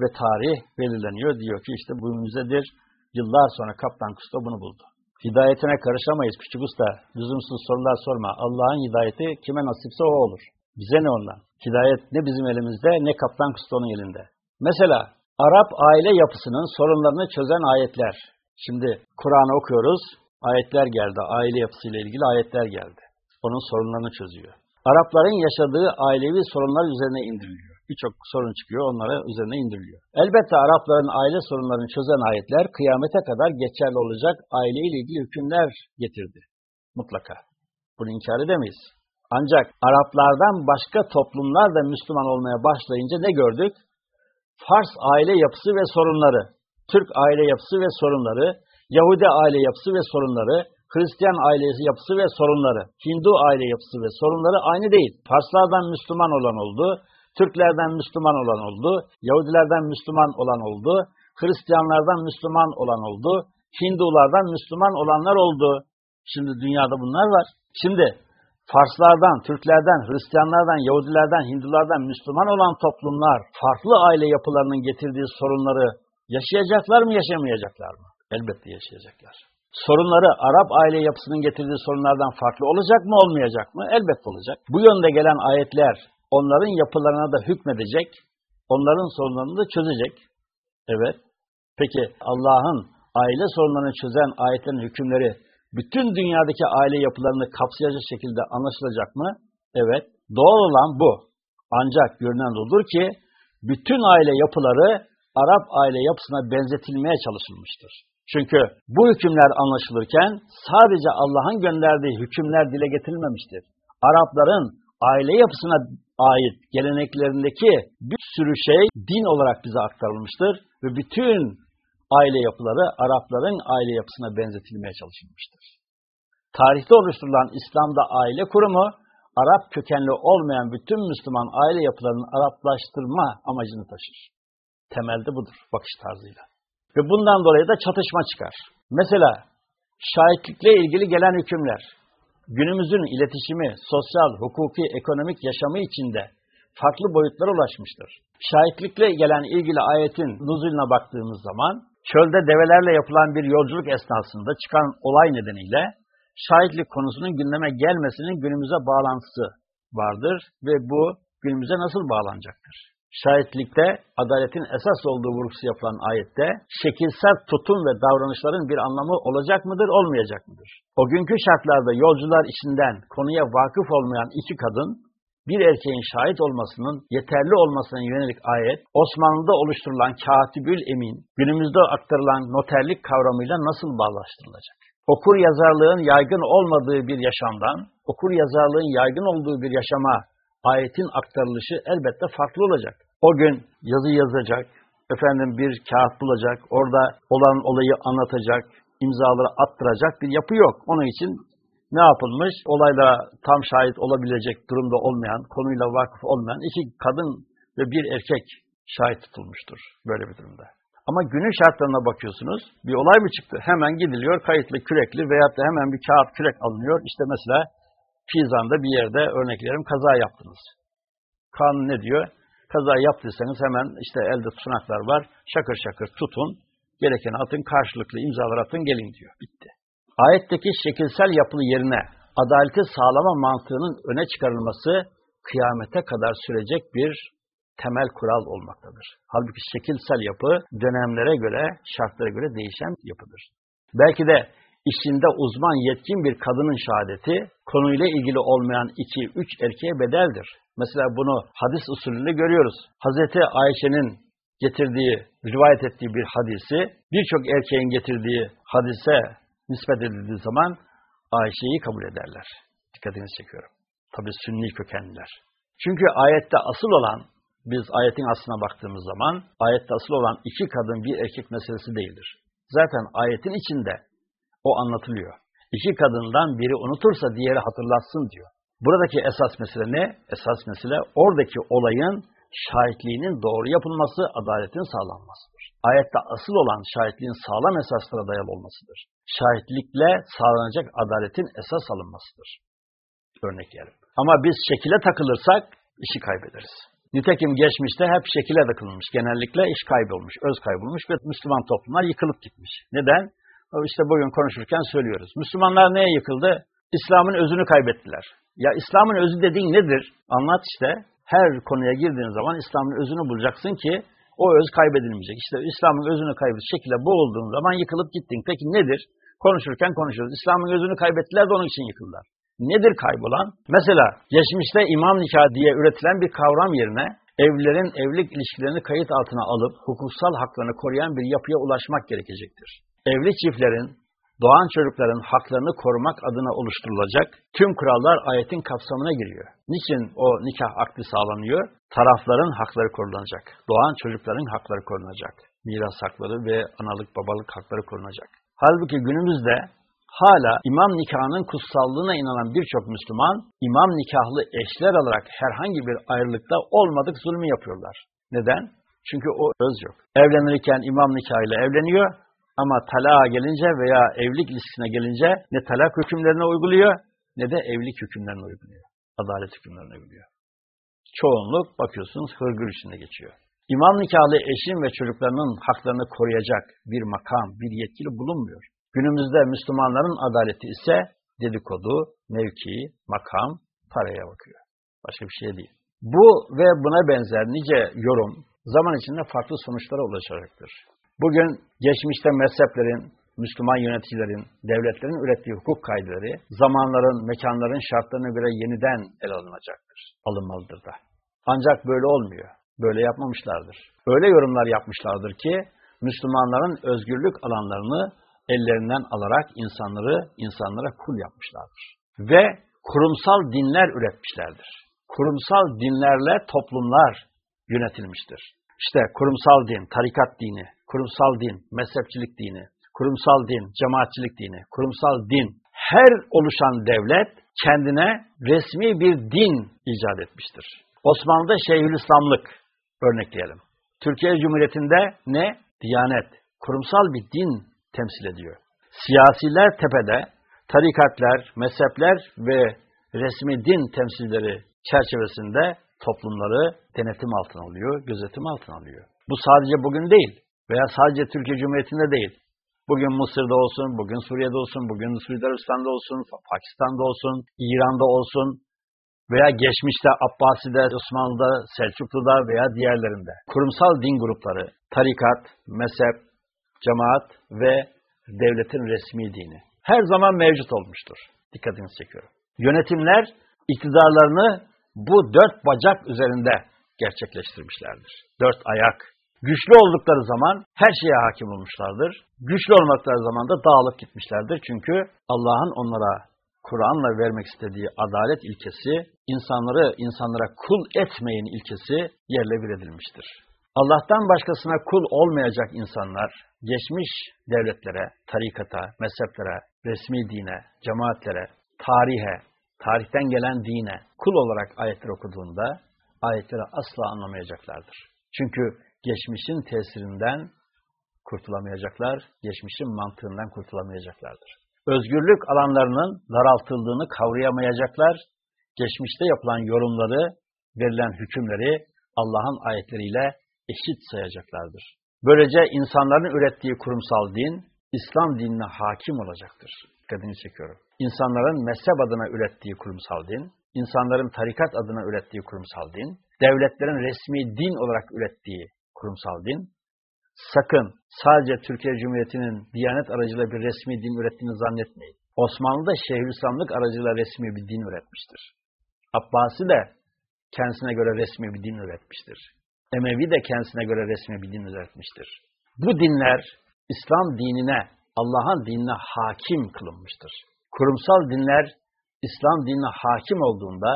ve tarih belirleniyor. Diyor ki işte bu müzedir. Yıllar sonra Kaptan Kusto bunu buldu. Hidayetine karışamayız küçük usta. Lüzumsuz sorular sorma. Allah'ın hidayeti kime nasipse o olur. Bize ne ondan? Hidayet ne bizim elimizde ne Kaptan Kusto'nun elinde. Mesela Arap aile yapısının sorunlarını çözen ayetler. Şimdi Kur'an'ı okuyoruz. Ayetler geldi. Aile yapısıyla ilgili ayetler geldi. Onun sorunlarını çözüyor. Arapların yaşadığı ailevi sorunlar üzerine indiriliyor. Birçok sorun çıkıyor, onlara üzerine indiriliyor. Elbette Arapların aile sorunlarını çözen ayetler kıyamete kadar geçerli olacak aileyle ilgili hükümler getirdi. Mutlaka. Bunu inkar edemeyiz. Ancak Araplardan başka toplumlar da Müslüman olmaya başlayınca ne gördük? Fars aile yapısı ve sorunları, Türk aile yapısı ve sorunları, Yahudi aile yapısı ve sorunları, Hristiyan ailesi yapısı ve sorunları, Hindu aile yapısı ve sorunları aynı değil. Farslardan Müslüman olan oldu, Türklerden Müslüman olan oldu, Yahudilerden Müslüman olan oldu, Hristiyanlardan Müslüman olan oldu, Hindulardan Müslüman olanlar oldu. Şimdi dünyada bunlar var. Şimdi Farslardan, Türklerden, Hristiyanlardan, Yahudilerden, Hindulardan Müslüman olan toplumlar farklı aile yapılarının getirdiği sorunları yaşayacaklar mı, yaşamayacaklar mı? Elbette yaşayacaklar. Sorunları Arap aile yapısının getirdiği sorunlardan farklı olacak mı, olmayacak mı? Elbette olacak. Bu yönde gelen ayetler onların yapılarına da hükmedecek, onların sorunlarını da çözecek. Evet. Peki Allah'ın aile sorunlarını çözen ayetlerin hükümleri bütün dünyadaki aile yapılarını kapsayacak şekilde anlaşılacak mı? Evet. Doğal olan bu. Ancak görünen odur ki bütün aile yapıları Arap aile yapısına benzetilmeye çalışılmıştır. Çünkü bu hükümler anlaşılırken sadece Allah'ın gönderdiği hükümler dile getirilmemiştir. Arapların aile yapısına ait geleneklerindeki bir sürü şey din olarak bize aktarılmıştır ve bütün aile yapıları Arapların aile yapısına benzetilmeye çalışılmıştır. Tarihte oluşturulan İslam'da aile kurumu, Arap kökenli olmayan bütün Müslüman aile yapılarının Araplaştırma amacını taşır. Temelde budur bakış tarzıyla. Ve bundan dolayı da çatışma çıkar. Mesela şahitlikle ilgili gelen hükümler, günümüzün iletişimi, sosyal, hukuki, ekonomik yaşamı içinde farklı boyutlara ulaşmıştır. Şahitlikle gelen ilgili ayetin nuzulüne baktığımız zaman, çölde develerle yapılan bir yolculuk esnasında çıkan olay nedeniyle şahitlik konusunun gündeme gelmesinin günümüze bağlantısı vardır ve bu günümüze nasıl bağlanacaktır? Şahitlikte adaletin esas olduğu vurgusu yapılan ayette şekilsel tutum ve davranışların bir anlamı olacak mıdır, olmayacak mıdır? O günkü şartlarda yolcular içinden konuya vakıf olmayan iki kadın bir erkeğin şahit olmasının yeterli olmasına yönelik ayet, Osmanlı'da oluşturulan katibül emin, günümüzde aktarılan noterlik kavramıyla nasıl bağlaştırılacak? Okur yazarlığın yaygın olmadığı bir yaşamdan, okur yazarlığın yaygın olduğu bir yaşama ayetin aktarılışı elbette farklı olacak. O gün yazı yazacak, efendim bir kağıt bulacak, orada olan olayı anlatacak, imzaları attıracak bir yapı yok. Onun için ne yapılmış? Olaylara tam şahit olabilecek durumda olmayan, konuyla vakıf olmayan iki kadın ve bir erkek şahit tutulmuştur böyle bir durumda. Ama günün şartlarına bakıyorsunuz, bir olay mı çıktı? Hemen gidiliyor, kayıtlı, kürekli veyahut da hemen bir kağıt kürek alınıyor. İşte mesela Pizan'da bir yerde örneklerim kaza yaptınız. Kanun ne diyor? Kaza yaptıysanız hemen işte elde tutunaklar var. Şakır şakır tutun. Gerekeni atın, karşılıklı imzalar atın, gelin diyor. Bitti. Ayetteki şekilsel yapılı yerine adaleti sağlama mantığının öne çıkarılması kıyamete kadar sürecek bir temel kural olmaktadır. Halbuki şekilsel yapı dönemlere göre, şartlara göre değişen yapıdır. Belki de işinde uzman yetkin bir kadının şehadeti konuyla ilgili olmayan iki, üç erkeğe bedeldir. Mesela bunu hadis usulünde görüyoruz. Hazreti Ayşe'nin getirdiği, rivayet ettiği bir hadisi birçok erkeğin getirdiği hadise nispet edildiği zaman Ayşe'yi kabul ederler. Dikkatinizi çekiyorum. Tabi sünni kökenliler. Çünkü ayette asıl olan, biz ayetin aslına baktığımız zaman, ayette asıl olan iki kadın bir erkek meselesi değildir. Zaten ayetin içinde o anlatılıyor. İki kadından biri unutursa diğeri hatırlatsın diyor. Buradaki esas mesele ne? Esas mesele oradaki olayın şahitliğinin doğru yapılması, adaletin sağlanmasıdır. Ayette asıl olan şahitliğin sağlam esaslara dayalı olmasıdır. Şahitlikle sağlanacak adaletin esas alınmasıdır. Örnekleyelim. Ama biz şekile takılırsak işi kaybederiz. Nitekim geçmişte hep şekile takılmış. Genellikle iş kaybolmuş, öz kaybolmuş ve Müslüman toplumlar yıkılıp gitmiş. Neden? İşte bugün konuşurken söylüyoruz. Müslümanlar neye yıkıldı? İslam'ın özünü kaybettiler. Ya İslam'ın özü dediğin nedir? Anlat işte. Her konuya girdiğin zaman İslam'ın özünü bulacaksın ki o öz kaybedilmeyecek. İşte İslam'ın özünü kaybedip şekilde boğulduğun zaman yıkılıp gittin. Peki nedir? Konuşurken konuşuyoruz. İslam'ın özünü kaybettiler de onun için yıkıldılar. Nedir kaybolan? Mesela geçmişte imam nikahı diye üretilen bir kavram yerine evlilerin evlilik ilişkilerini kayıt altına alıp hukuksal haklarını koruyan bir yapıya ulaşmak gerekecektir. Evli çiftlerin, doğan çocukların haklarını korumak adına oluşturulacak tüm kurallar ayetin kapsamına giriyor. Niçin o nikah akdi sağlanıyor? Tarafların hakları korunacak. Doğan çocukların hakları korunacak. Miras hakları ve analık babalık hakları korunacak. Halbuki günümüzde hala imam nikahının kutsallığına inanan birçok Müslüman, imam nikahlı eşler olarak herhangi bir ayrılıkta olmadık zulmü yapıyorlar. Neden? Çünkü o öz yok. Evlenirken imam nikahıyla evleniyor ama talağa gelince veya evlilik ilişkisine gelince ne talak hükümlerine uyguluyor ne de evlilik hükümlerine uyguluyor. Adalet hükümlerine uyguluyor. Çoğunluk bakıyorsunuz hırgür içinde geçiyor. İmam nikahlı eşin ve çocuklarının haklarını koruyacak bir makam, bir yetkili bulunmuyor. Günümüzde Müslümanların adaleti ise dedikodu, mevki, makam, paraya bakıyor. Başka bir şey değil. Bu ve buna benzer nice yorum zaman içinde farklı sonuçlara ulaşacaktır. Bugün geçmişte mezheplerin, Müslüman yöneticilerin, devletlerin ürettiği hukuk kaydeleri zamanların, mekanların şartlarına göre yeniden ele alınacaktır. Alınmalıdır da. Ancak böyle olmuyor. Böyle yapmamışlardır. Öyle yorumlar yapmışlardır ki Müslümanların özgürlük alanlarını ellerinden alarak insanları insanlara kul yapmışlardır. Ve kurumsal dinler üretmişlerdir. Kurumsal dinlerle toplumlar yönetilmiştir. İşte kurumsal din, tarikat dini, kurumsal din, mezhepçilik dini, kurumsal din, cemaatçilik dini, kurumsal din, her oluşan devlet kendine resmi bir din icat etmiştir. Osmanlı'da Şeyhülislamlık örnekleyelim. Türkiye Cumhuriyeti'nde ne? Diyanet, kurumsal bir din temsil ediyor. Siyasiler tepede, tarikatlar, mezhepler ve resmi din temsilleri çerçevesinde toplumları denetim altına alıyor, gözetim altına alıyor. Bu sadece bugün değil veya sadece Türkiye Cumhuriyeti'nde değil. Bugün Mısır'da olsun, bugün Suriye'de olsun, bugün Suudi Arabistan'da olsun, Pakistan'da olsun, İran'da olsun veya geçmişte Abbasi'de, Osmanlı'da, Selçuklu'da veya diğerlerinde. Kurumsal din grupları, tarikat, mezhep, cemaat ve devletin resmi dini. Her zaman mevcut olmuştur. Dikkatinizi çekiyorum. Yönetimler iktidarlarını bu dört bacak üzerinde gerçekleştirmişlerdir. Dört ayak. Güçlü oldukları zaman her şeye hakim olmuşlardır. Güçlü olmakları zaman da dağılıp gitmişlerdir. Çünkü Allah'ın onlara Kur'an'la vermek istediği adalet ilkesi, insanları insanlara kul etmeyin ilkesi yerle bir edilmiştir. Allah'tan başkasına kul olmayacak insanlar, geçmiş devletlere, tarikata, mezheplere, resmi dine, cemaatlere, tarihe, tarihten gelen dine kul olarak ayetler okuduğunda ayetleri asla anlamayacaklardır. Çünkü geçmişin tesirinden kurtulamayacaklar, geçmişin mantığından kurtulamayacaklardır. Özgürlük alanlarının daraltıldığını kavrayamayacaklar, geçmişte yapılan yorumları, verilen hükümleri Allah'ın ayetleriyle eşit sayacaklardır. Böylece insanların ürettiği kurumsal din, İslam dinine hakim olacaktır. Dikkatini çekiyorum. İnsanların mezhep adına ürettiği kurumsal din, insanların tarikat adına ürettiği kurumsal din, devletlerin resmi din olarak ürettiği kurumsal din, sakın sadece Türkiye Cumhuriyeti'nin Diyanet aracılığıyla bir resmi din ürettiğini zannetmeyin. Osmanlı da Şeyhülislamlık aracılığıyla resmi bir din üretmiştir. Abbasi de kendisine göre resmi bir din üretmiştir. Emevi de kendisine göre resmi bir din üretmiştir. Bu dinler İslam dinine, Allah'ın dinine hakim kılınmıştır. Kurumsal dinler İslam dinine hakim olduğunda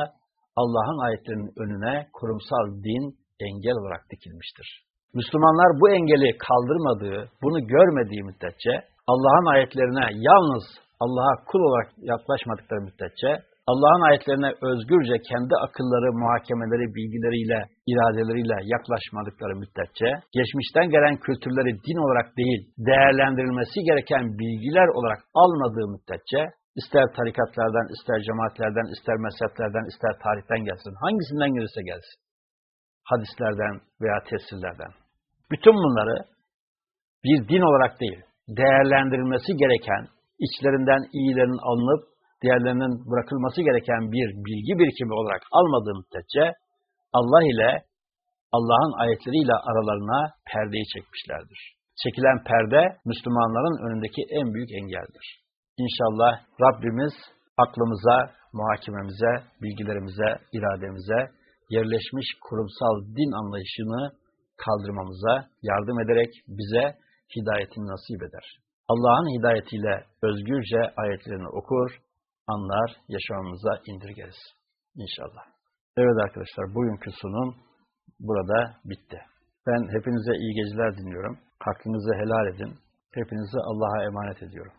Allah'ın ayetlerinin önüne kurumsal din engel olarak dikilmiştir. Müslümanlar bu engeli kaldırmadığı, bunu görmediği müddetçe Allah'ın ayetlerine yalnız Allah'a kul olarak yaklaşmadıkları müddetçe Allah'ın ayetlerine özgürce kendi akılları, muhakemeleri, bilgileriyle, iradeleriyle yaklaşmadıkları müddetçe, geçmişten gelen kültürleri din olarak değil, değerlendirilmesi gereken bilgiler olarak almadığı müddetçe, ister tarikatlardan, ister cemaatlerden, ister mezheplerden, ister tarihten gelsin, hangisinden gelirse gelsin, hadislerden veya tesirlerden. Bütün bunları bir din olarak değil, değerlendirilmesi gereken, içlerinden iyilerin alınıp diğerlerinin bırakılması gereken bir bilgi birikimi olarak almadığı müddetçe Allah ile Allah'ın ayetleriyle aralarına perdeyi çekmişlerdir. Çekilen perde Müslümanların önündeki en büyük engeldir. İnşallah Rabbimiz aklımıza, muhakememize, bilgilerimize, irademize yerleşmiş kurumsal din anlayışını kaldırmamıza yardım ederek bize hidayetini nasip eder. Allah'ın hidayetiyle özgürce ayetlerini okur, anlar, yaşamımıza indirgeriz. İnşallah. Evet arkadaşlar, bugünkü sunum burada bitti. Ben hepinize iyi geceler diliyorum. Hakkınızı helal edin. Hepinizi Allah'a emanet ediyorum.